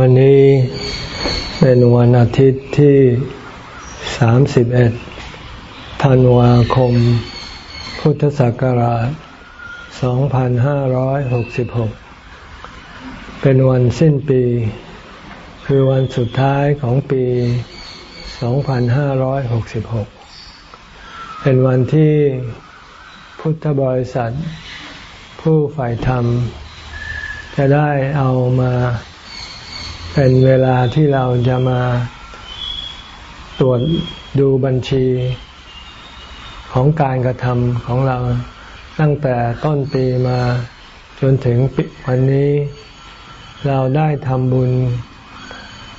วันนี้เป็นวันอาทิตย์ที่ 31 ธันวาคม พุทธศักราช 2566 เป็นวันสิ้นปี คือวันสุดท้ายของปี 2566 เป็นวันที่พุทธบริษัท ผู้ฝ่ายธรรม จะได้เอามา เป็นเวลาที่เราจะมาตรวจดูบัญชีของการกระทำของเราตั้งแต่ต้นปีมาจนถึงวันนี้ เราได้ทำบุญ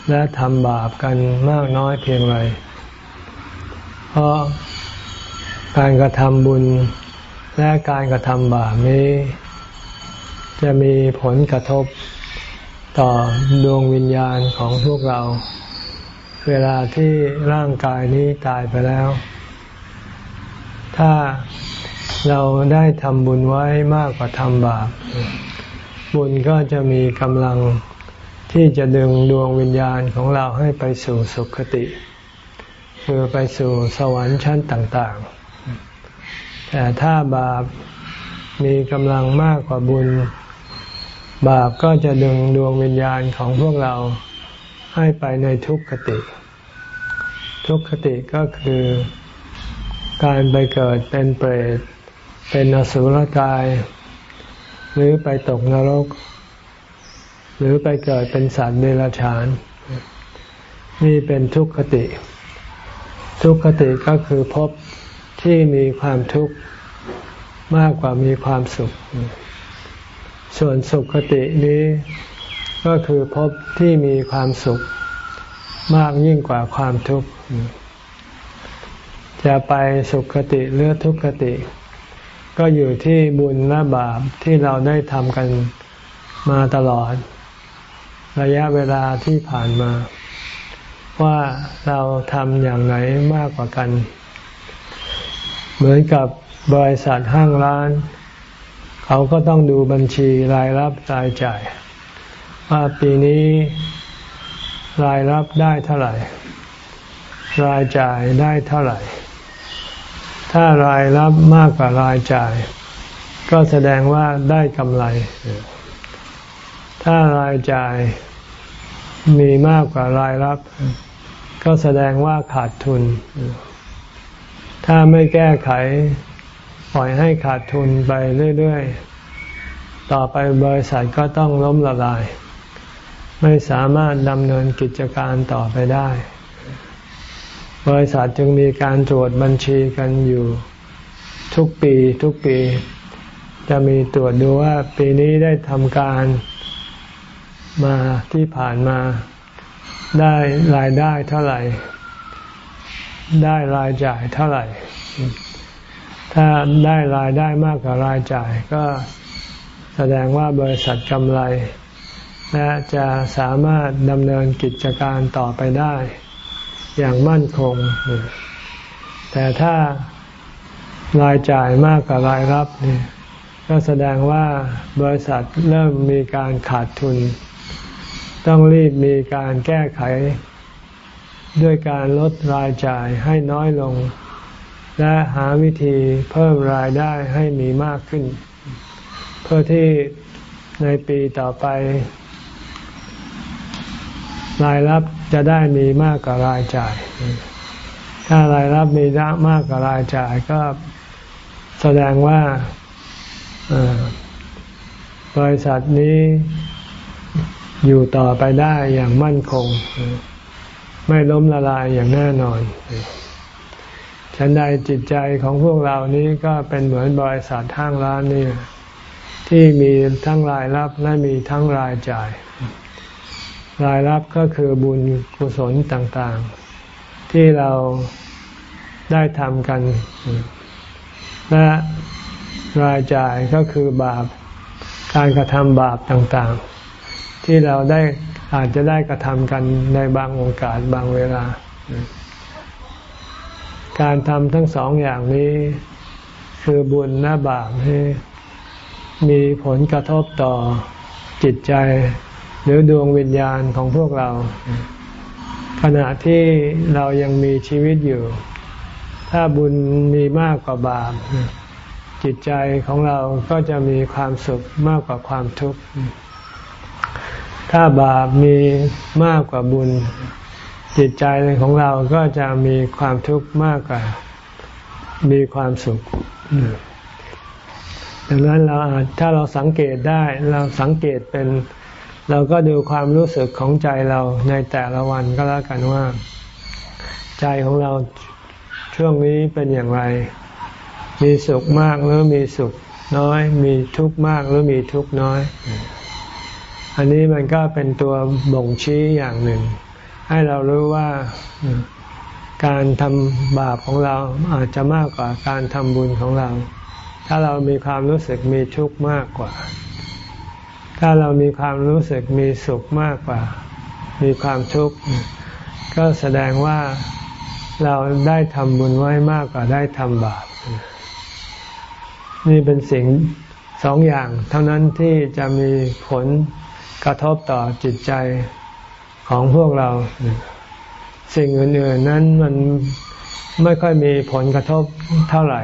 และทำบาปกันมากน้อยเพียงไรเพราะการกระทำบุญและการกระทำบาปนี้ จะมีผลกระทบ ต่อดวงวิญญาณของพวกเรา เวลาที่ร่างกายนี้ตายไปแล้ว ถ้าเราได้ทำบุญไว้มากกว่าทำบาป บุญก็จะมีกำลังที่จะดึงดวงวิญญาณของเราให้ไปสู่สุคติ คือไปสู่สวรรค์ชั้นต่าง ๆ แต่ถ้าบาปมีกำลังมากกว่าบุญ บาปก็จะดึงดวงวิญญาณของพวกเราให้ไปในทุกขติ ทุกขติก็คือการไปเกิดเป็นเปรต เป็นอสุรกาย หรือไปตกนรก หรือไปเกิดเป็นสัตว์เดรัจฉาน นี่เป็นทุกขติ ทุกขติก็คือพบที่มีความทุกข์มากกว่ามีความสุข ส่วนสุขคตินี้ก็คือพบที่มีความสุขมากยิ่งกว่าความทุกข์ จะไปสุขคติหรือทุกขติ ก็อยู่ที่บุญและบาปที่เราได้ทำกันมาตลอด ระยะเวลาที่ผ่านมา ว่าเราทำอย่างไหนมากกว่ากัน เหมือนกับบริษัทห้างร้าน เขาก็ต้องดูบัญชีรายรับรายจ่าย ว่าปีนี้รายรับได้เท่าไหร่ รายจ่ายได้เท่าไหร่ ถ้ารายรับมากกว่ารายจ่าย ก็แสดงว่าได้กำไร ถ้ารายจ่ายมีมากกว่ารายรับ ก็แสดงว่าขาดทุน ถ้าไม่แก้ไข ล่อยให้ขาดทุนไปเรื่อยๆ ต่อไปบริษัทก็ต้องล้มละลาย ไม่สามารถดำเนินกิจการต่อไปได้ บริษัทจึงมีการตรวจบัญชีกันอยู่ทุกปีทุกปี จะมีตรวจดูว่าปีนี้ได้ทำการมาที่ผ่านมาได้รายได้เท่าไหร่ ได้รายจ่ายเท่าไหร่ ถ้าได้รายได้มากกว่ารายจ่ายก็แสดงว่าบริษัทกำไร และจะสามารถดำเนินกิจการต่อไปได้ อย่างมั่นคง แต่ถ้ารายจ่ายมากกว่ารายรับนี่ก็แสดงว่าบริษัทเริ่มมีการขาดทุน ต้องรีบมีการแก้ไข ด้วยการลดรายจ่ายให้น้อยลง และหาวิธีเพิ่มรายได้ให้มีมากขึ้น เพื่อที่ในปีต่อไป รายรับจะได้มีมากกว่ารายจ่าย ถ้ารายรับมีมากกว่ารายจ่ายก็แสดงว่าบริษัทนี้อยู่ต่อไปได้อย่างมั่นคง ไม่ล้มละลายอย่างแน่นอน ฉันใดจิตใจของพวกเรานี้ก็เป็นเหมือนบริษัทห้างร้านนี่ที่มีทั้งรายรับและมีทั้งรายจ่าย รายรับก็คือบุญกุศลต่างๆ ที่เราได้ทำกัน และรายจ่ายก็คือบาปการกระทำบาปต่างๆ ที่เราได้อาจจะได้กระทำกันในบางโอกาสบางเวลา การทำทั้งสองอย่างนี้ คือบุญและบาปมีผลกระทบต่อจิตใจ หรือดวงวิญญาณของพวกเรา ขณะที่เรายังมีชีวิตอยู่ ถ้าบุญมีมากกว่าบาป จิตใจของเราก็จะมีความสุขมากกว่าความทุกข์ ถ้าบาปมีมากกว่าบุญ จิตใจของเราก็จะมีความทุกข์มากกว่า มีความสุขดังนั้นเราถ้าเราสังเกตได้เราสังเกตเป็น เราก็ดูความรู้สึกของใจเราในแต่ละวันก็แล้วกันว่า ใจของเราช่วงนี้เป็นอย่างไร มีสุขมากหรือมีสุขน้อย มีทุกข์มากหรือมีทุกข์น้อย อันนี้มันก็เป็นตัวบ่งชี้อย่างหนึ่ง ให้เรารู้ว่าการทำบาปของเราอาจจะมากกว่าการทำบุญของเรา ถ้าเรามีความรู้สึกมีทุกข์มากกว่า ถ้าเรามีความรู้สึกมีสุขมากกว่า มีความทุกข์ก็แสดงว่าเราได้ทำบุญไว้มากกว่าได้ทำบาป นี่เป็นสิ่งสองอย่าง เท่านั้นที่จะมีผลกระทบต่อจิตใจ ของพวกเรา สิ่งอื่นๆนั้นมันไม่ค่อยมีผลกระทบเท่าไหร่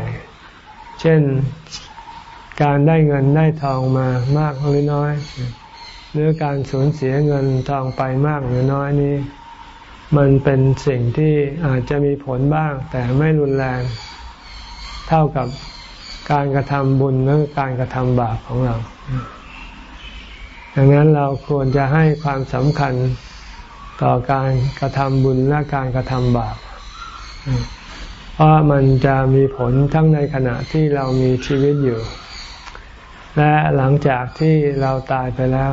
เช่นการได้เงินได้ทองมามากหรือน้อย หรือการสูญเสียเงินทองไปมากหรือน้อยนี้ มันเป็นสิ่งที่อาจจะมีผลบ้าง แต่ไม่รุนแรง เท่ากับการกระทำบุญหรือการกระทำบาปของเรา ดังนั้นเราควรจะให้ความสำคัญ ต่อการกระทำบุญและการกระทำบาป เพราะมันจะมีผลทั้งในขณะที่เรามีชีวิตอยู่ และหลังจากที่เราตายไปแล้ว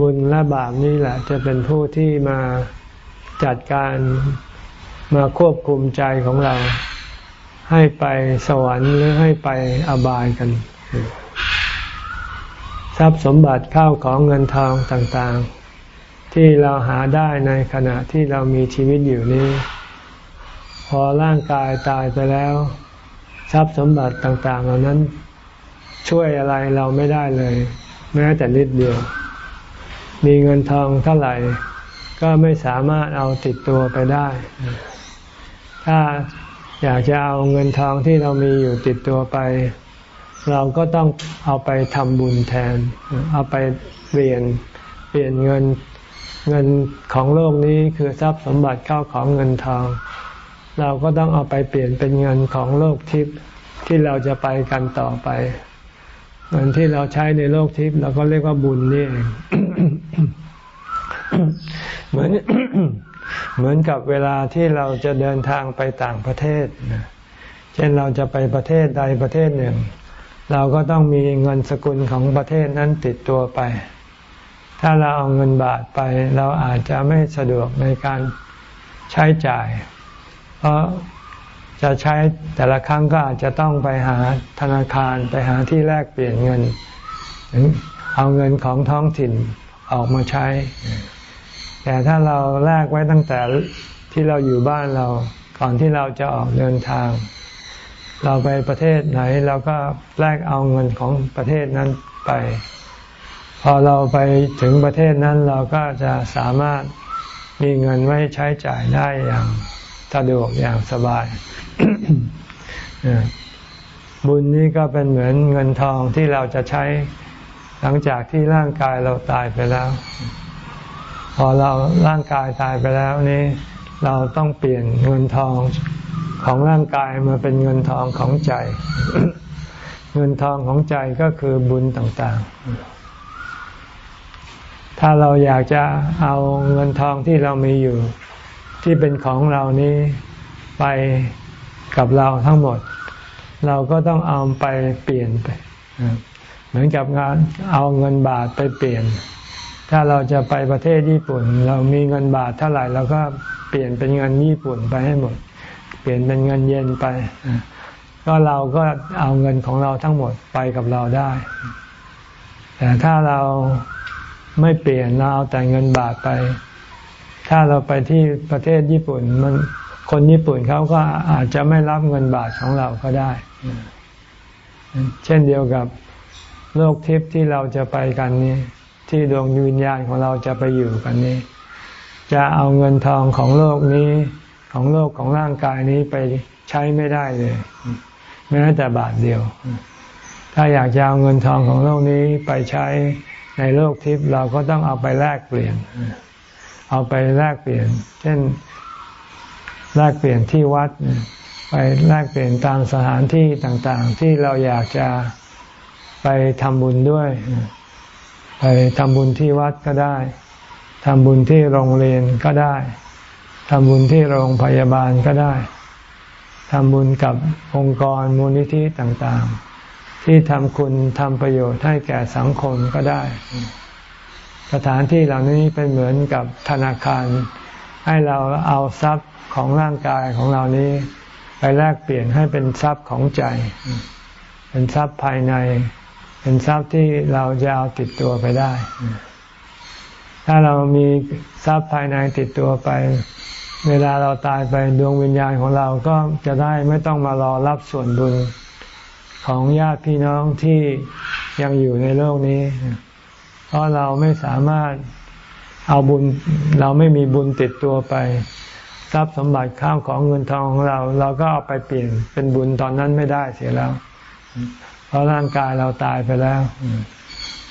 บุญและบาปนี่แหละ จะเป็นผู้ที่มาจัดการมาควบคุมใจของเรา ให้ไปสวรรค์หรือให้ไปอบายกัน ทรัพย์สมบัติข้าวของเงินทองต่างๆ ที่เราหาได้ในขณะที่เรามีชีวิตอยู่นี้ พอร่างกายตายไปแล้ว ทรัพย์สมบัติต่างๆ เหล่านั้นช่วยอะไรเราไม่ได้เลย แม้แต่นิดเดียว มีเงินทองเท่าไหร่ ก็ไม่สามารถเอาติดตัวไปได้ ถ้าอยากจะเอาเงินทองที่เรามีอยู่ติดตัวไป เราก็ต้องเอาไปทำบุญแทน เอาไปเปลี่ยนเปลี่ยนเงิน เงินของโลกนี้คือทรัพย์สมบัติเข้าของเงินทอง เราก็ต้องเอาไปเปลี่ยนเป็นเงินของโลกทิพย์ที่เราจะไปกันต่อไป เงินที่เราใช้ในโลกทิพย์เราก็เรียกว่าบุญนี่เองเหมือนเหมือนกับเวลาที่เราจะเดินทางไปต่างประเทศเช่นเราจะไปประเทศใดประเทศหนึ่ง เราก็ต้องมีเงินสกุลของประเทศนั้นติดตัวไป ถ้าเราเอาเงินบาทไป เราอาจจะไม่สะดวกในการใช้จ่าย เพราะจะใช้แต่ละครั้งก็อาจจะต้องไปหาธนาคารไปหาที่แลกเปลี่ยนเงิน เอาเงินของท้องถิ่นออกมาใช้ แต่ถ้าเราแลกไว้ตั้งแต่ที่เราอยู่บ้านเราก่อนที่เราจะออกเดินทาง เราไปประเทศไหนเราก็แลกเอาเงินของประเทศนั้นไป พอเราไปถึงประเทศนั้นเราก็จะสามารถมีเงินไว้ใช้จ่ายได้อย่างสะดวกอย่างสบาย บุญนี้ก็เป็นเหมือนเงินทองที่เราจะใช้หลังจากที่ร่างกายเราตายไปแล้ว พอเราร่างกายตายไปแล้วนี้ เราต้องเปลี่ยนเงินทองของร่างกายมาเป็นเงินทองของใจ เงินทองของใจก็คือบุญต่างๆ ถ้าเราอยากจะเอาเงินทองที่เรามีอยู่ ที่เป็นของเรานี้ไปกับเราทั้งหมด เราก็ต้องเอาไปเปลี่ยนไป เหมือนกับงานเอาเงินบาทไปเปลี่ยน ถ้าเราจะไปประเทศญี่ปุ่น เรามีเงินบาทเท่าไหร่เราก็เปลี่ยนเป็นเงินญี่ปุ่นไปให้หมด เปลี่ยนเป็นเงินเยนไป ก็เราก็เอาเงินของเราทั้งหมดไปกับเราได้ แต่ถ้าเรา ไม่เปลี่ยนเราเอาแต่เงินบาทไป ถ้าเราไปที่ประเทศญี่ปุ่นมันคนญี่ปุ่นเขาก็อาจจะไม่รับเงินบาทของเราก็ได้ เช่นเดียวกับโลกทิพย์ที่เราจะไปกันนี้ ที่ดวงวิญญาณของเราจะไปอยู่กันนี้ จะเอาเงินทองของโลกนี้ของโลกของร่างกายนี้ไปใช้ไม่ได้เลยแม้แต่บาทเดียว ถ้าอยากจะเอาเงินทองของโลกนี้ไปใช้ ในโลกทิพย์เราก็ต้องเอาไปแลกเปลี่ยน เอาไปแลกเปลี่ยน เช่นแลกเปลี่ยนที่วัด ไปแลกเปลี่ยนตามสถานที่ต่างๆ ที่เราอยากจะไปทำบุญด้วย ไปทำบุญที่วัดก็ได้ทำบุญที่โรงเรียนก็ได้ทำบุญที่โรงพยาบาลก็ได้ทำบุญกับองค์กรมูลนิธิต่างๆ ที่ทำคุณทำประโยชน์ให้แก่สังคมก็ได้ สถานที่เหล่านี้เป็นเหมือนกับธนาคาร ให้เราเอาทรัพย์ของร่างกายของเรานี้ไปแลกเปลี่ยนให้เป็นทรัพย์ของใจ เป็นทรัพย์ภายใน เป็นทรัพย์ที่เราจะเอาติดตัวไปได้ ถ้าเรามีทรัพย์ภายในติดตัวไป เวลาเราตายไปดวงวิญญาณของเราก็จะได้ไม่ต้องมารอรับส่วนบุญ ของญาติพี่น้องที่ยังอยู่ในโลกนี้ เพราะเราไม่สามารถเอาบุญ เราไม่มีบุญติดตัวไป ทรัพย์สมบัติข้าวของเงินทองของเรา เราก็เอาไปเปลี่ยนเป็นบุญตอนนั้นไม่ได้เสียแล้ว เพราะร่างกายเราตายไปแล้ว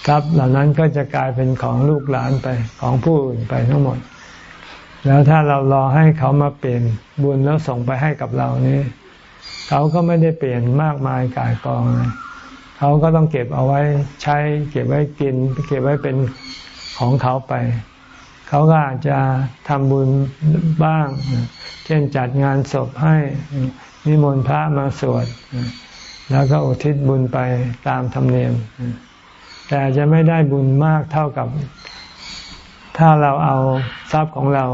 ทรัพย์เหล่านั้นก็จะกลายเป็นของลูกหลานไปของผู้อื่นไปทั้งหมด แล้วถ้าเรารอให้เขามาเปลี่ยนบุญแล้วส่งไปให้กับเรานี้ เขาก็ไม่ได้เปลี่ยนมากมายกายกองเลยเขาก็ต้องเก็บเอาไว้ใช้ เก็บไว้กิน เก็บไว้เป็นของเขาไป เขาก็อาจจะทำบุญบ้าง เช่นจัดงานศพให้นิมนต์พระมาสวดแล้วก็อุทิศบุญไปตามธรรมเนียม แต่จะไม่ได้บุญมากเท่ากับ ถ้าเราเอาทรัพย์ของเรา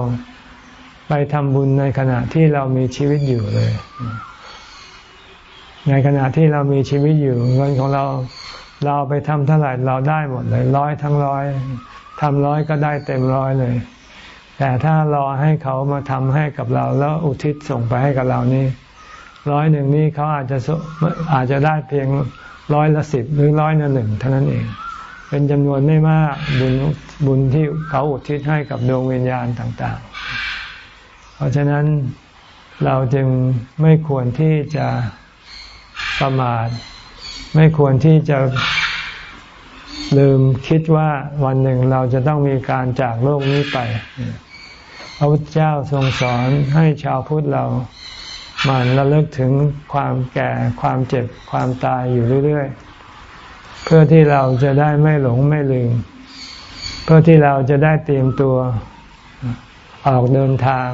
ไปทำบุญในขณะที่เรามีชีวิตอยู่เลย ในขณะที่เรามีชีวิตอยู่ เงินของเราเราไปทำเท่าไหร่เราได้หมดเลยร้อยทั้งร้อยทำร้อยก็ได้เต็มร้อยเลย แต่ถ้ารอให้เขามาทำให้กับเรา แล้วอุทิศส่งไปให้กับเรานี่ร้อยหนึ่งนี่เขาอาจจะอาจจะได้เพียงร้อยละสิบหรือร้อยละหนึ่งเท่านั้นเอง เป็นจำนวนไม่มากบุญบุญที่เขาอุทิศให้กับดวงวิญญาณต่าง ๆ เพราะฉะนั้นเราจึงไม่ควรที่จะ ประมาทไม่ควรที่จะลืมคิดว่าวันหนึ่งเราจะต้องมีการจากโลกนี้ไป พระพุทธเจ้าทรงสอนให้ชาวพุทธเรามันระลึกถึงความแก่ความเจ็บความตายอยู่เรื่อยๆ เพื่อที่เราจะได้ไม่หลงไม่ลืม เพื่อที่เราจะได้เตรียมตัวออกเดินทาง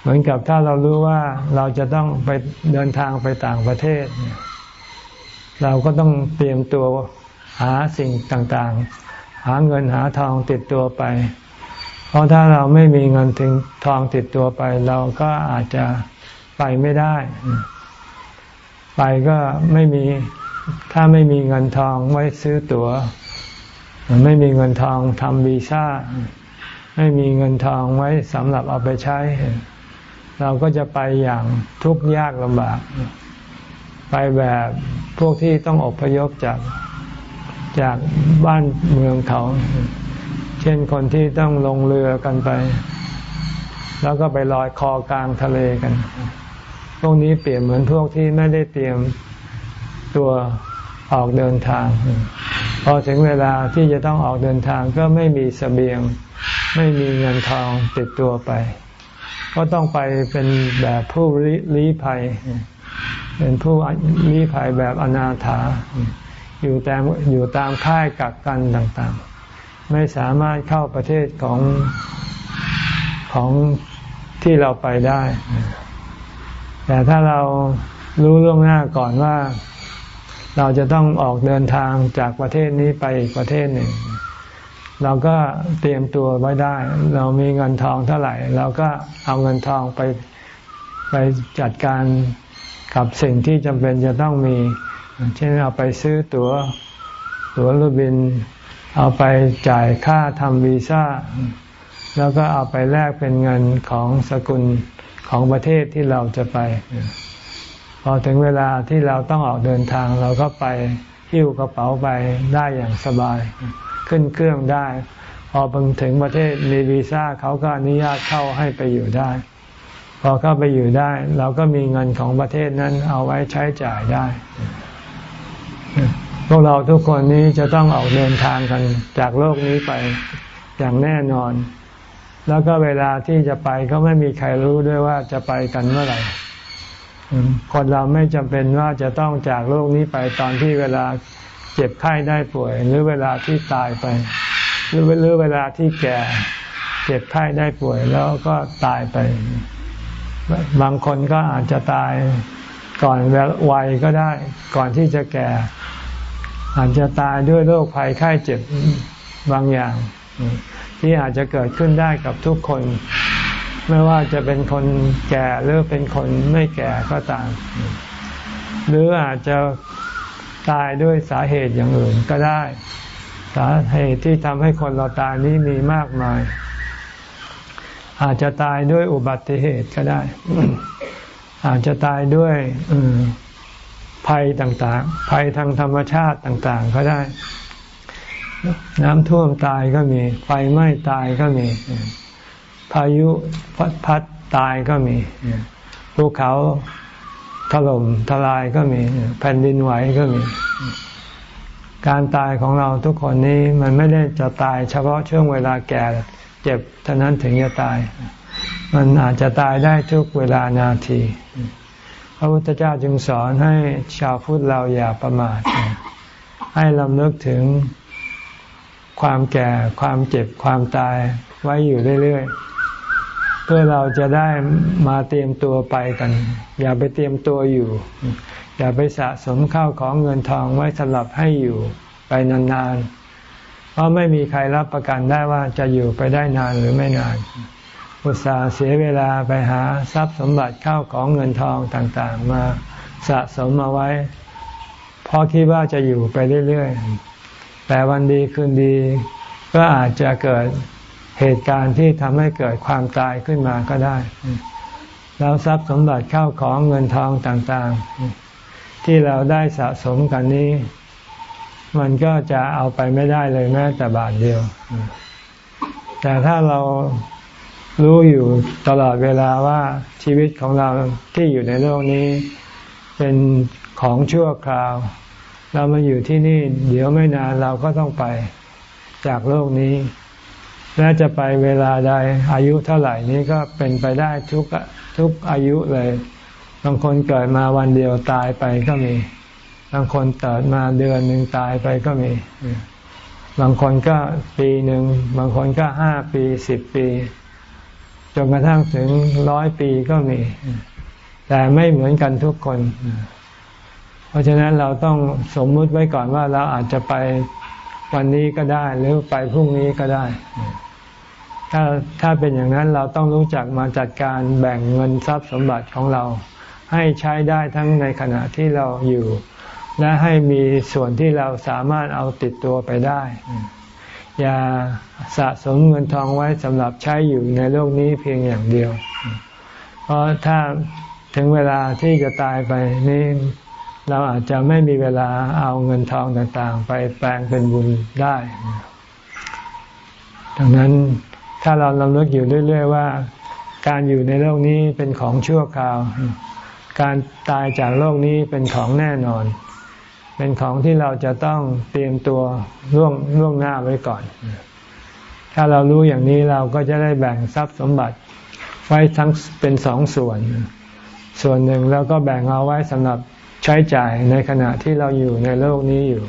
เหมือนกับถ้าเรารู้ว่าเราจะต้องไปเดินทางไปต่างประเทศ เราก็ต้องเตรียมตัวหาสิ่งต่างๆ หาเงินหาทองติดตัวไป เพราะถ้าเราไม่มีเงินถึงทองติดตัวไป เราก็อาจจะไปไม่ได้ ไปก็ไม่มีถ้าไม่มีเงินทองไว้ซื้อตัว๋ว ไม่มีเงินทองทำวีซ่า ไม่มีเงินทองไว้สำหรับเอาไปใช้ เราก็จะไปอย่างทุกข์ยากลำบาก ไปแบบพวกที่ต้องอพยพจากจากบ้านเมืองเขา เช่นคนที่ต้องลงเรือกันไป แล้วก็ไปลอยคอกลางทะเลกัน พวกนี้เปรียบเหมือนพวกที่ไม่ได้เตรียมตัวออกเดินทาง พอถึงเวลาที่จะต้องออกเดินทางก็ไม่มีสเสบียง ไม่มีเงินทองติดตัวไป ก็ต้องไปเป็นแบบผู้ลี้ภัย เป็นผู้ลี้ภัยแบบอนาถา อยู่แต่อยู่ตามค่ายกักกันต่างๆ ไม่สามารถเข้าประเทศของของที่เราไปได้ แต่ถ้าเรารู้ล่วงหน้าก่อนว่า เราจะต้องออกเดินทางจากประเทศนี้ไปอีกประเทศหนึ่ง เราก็เตรียมตัวไว้ได้ เรามีเงินทองเท่าไหร่ เราก็เอาเงินทองไปไปจัดการกับสิ่งที่จำเป็นจะต้องมี เช่นเอาไปซื้อตัว๋ว ตั๋วรถบิน เอาไปจ่ายค่าทำวีซ่า แล้วก็เอาไปแลกเป็นเงินของสกุลของประเทศที่เราจะไป พอถึงเวลาที่เราต้องออกเดินทาง เราก็ไปหิ้วกระเป๋าไปได้อย่างสบาย ขึ้นเครื่องได้ พอถึงประเทศมีวีซ่าเขาก็อนุญาตเข้าให้ไปอยู่ได้ พอเข้าไปอยู่ได้ เราก็มีเงินของประเทศนั้นเอาไว้ใช้จ่ายได้ พวกเราทุกคนนี้จะต้องออกเดินทางกันจากโลกนี้ไปอย่างแน่นอน แล้วก็เวลาที่จะไปก็ไม่มีใครรู้ด้วยว่าจะไปกันเมื่อไหร่คนเราไม่จำเป็นว่าจะต้องจากโลกนี้ไปตอนที่เวลา จ็บไข้ได้ป่วย หรือเวลาที่ตายไป หรือหรือเวลาที่แก่ เจ็บไข้ได้ป่วยแล้วก็ตายไป บางคนก็อาจจะตายก่อนวัยก็ได้ ก่อนที่จะแก่ อาจจะตายด้วยโรคภัยไข้เจ็บบางอย่าง ที่อาจจะเกิดขึ้นได้กับทุกคน ไม่ว่าจะเป็นคนแก่หรือเป็นคนไม่แก่ก็ตามหรืออาจจะ ตายด้วยสาเหตุอย่างอื่นก็ได้ สาเหตุที่ทำให้คนเราตายนี้มีมากมาย อาจจะตายด้วยอุบัติเหตุก็ได้ อาจจะตายด้วยภัยต่างๆ ภัยทางธรรมชาติต่างๆ ก็ได้ น้ำท่วมตายก็มี ไฟไหม้ตายก็มี พายุพัดพัดตายก็มีภูเขา ถล่มทลายก็มีแผ่นดินไหวก็มี การตายของเราทุกคนนี้มันไม่ได้จะตายเฉพาะช่วงเวลาแก่เจ็บเท่านั้นถึงจะตาย มันอาจจะตายได้ทุกเวลานาที พระพุทธเจ้าจึงสอนให้ชาวพุทธเราอย่าประมาท ให้ลำลึกถึงความแก่ความเจ็บความตายไว้อยู่เรื่อยๆ พื่อเราจะได้มาเตรียมตัวไปกัน อย่าไปเตรียมตัวอยู่ อย่าไปสะสมข้าวของเงินทองไว้สำหรับให้อยู่ไปนานๆ เพราะไม่มีใครรับประกันได้ว่าจะอยู่ไปได้นานหรือไม่นาน อุตส่าห์เสียเวลาไปหาทรัพย์สมบัติข้าวของเงินทองต่างๆ มาสะสมมาไว้เพราะคิดว่าจะอยู่ไปเรื่อยๆ แต่วันดีคืนดีก็อาจจะเกิด เหตุการณ์ที่ทำให้เกิดความตายขึ้นมาก็ได้ แล้วทรัพย์สมบัติเข้าของเงินทองต่างๆ ที่เราได้สะสมกันนี้ มันก็จะเอาไปไม่ได้เลยแม้แต่บาทเดียว แต่ถ้าเรารู้อยู่ตลอดเวลาว่าชีวิตของเราที่อยู่ในโลกนี้ เป็นของชั่วคราว เรามาอยู่ที่นี่ เดี๋ยวไม่นานเราก็ต้องไปจากโลกนี้ และจะไปเวลาใดอายุเท่าไหร่นี้ก็เป็นไปได้ทุกทุกอายุเลย บางคนเกิดมาวันเดียวตายไปก็มี บางคนเกิดมาเดือนหนึ่งตายไปก็มี บางคนก็ปีหนึ่ง บางคนก็ห้าปีสิบปีจนกระทั่งถึงร้อยปีก็มี แต่ไม่เหมือนกันทุกคน เพราะฉะนั้นเราต้องสมมุติไว้ก่อนว่าเราอาจจะไปวันนี้ก็ได้ หรือไปพรุ่งนี้ก็ได้ ถ้าถ้าเป็นอย่างนั้นเราต้องรู้จักมาจัดการแบ่งเงินทรัพย์สมบัติของเรา ให้ใช้ได้ทั้งในขณะที่เราอยู่ และให้มีส่วนที่เราสามารถเอาติดตัวไปได้ อย่าสะสมเงินทองไว้สำหรับใช้อยู่ในโลกนี้เพียงอย่างเดียว เพราะถ้าถึงเวลาที่จะตายไปนี่เราอาจจะไม่มีเวลาเอาเงินทองต่างๆ ไปแปลงเป็นบุญได้ ดังนั้น ถ้าเราลำลึกอยู่เรื่อย ๆ ว่า การอยู่ในโลกนี้เป็นของชั่วคราว การตายจากโลกนี้เป็นของแน่นอน เป็นของที่เราจะต้องเตรียมตัวล่วงล่วงหน้าไว้ก่อน ถ้าเรารู้อย่างนี้เราก็จะได้แบ่งทรัพย์สมบัติไว้ทั้งเป็นสองส่วน ส่วนหนึ่งแล้วก็แบ่งเอาไว้สำหรับใช้จ่ายในขณะที่เราอยู่ในโลกนี้อยู่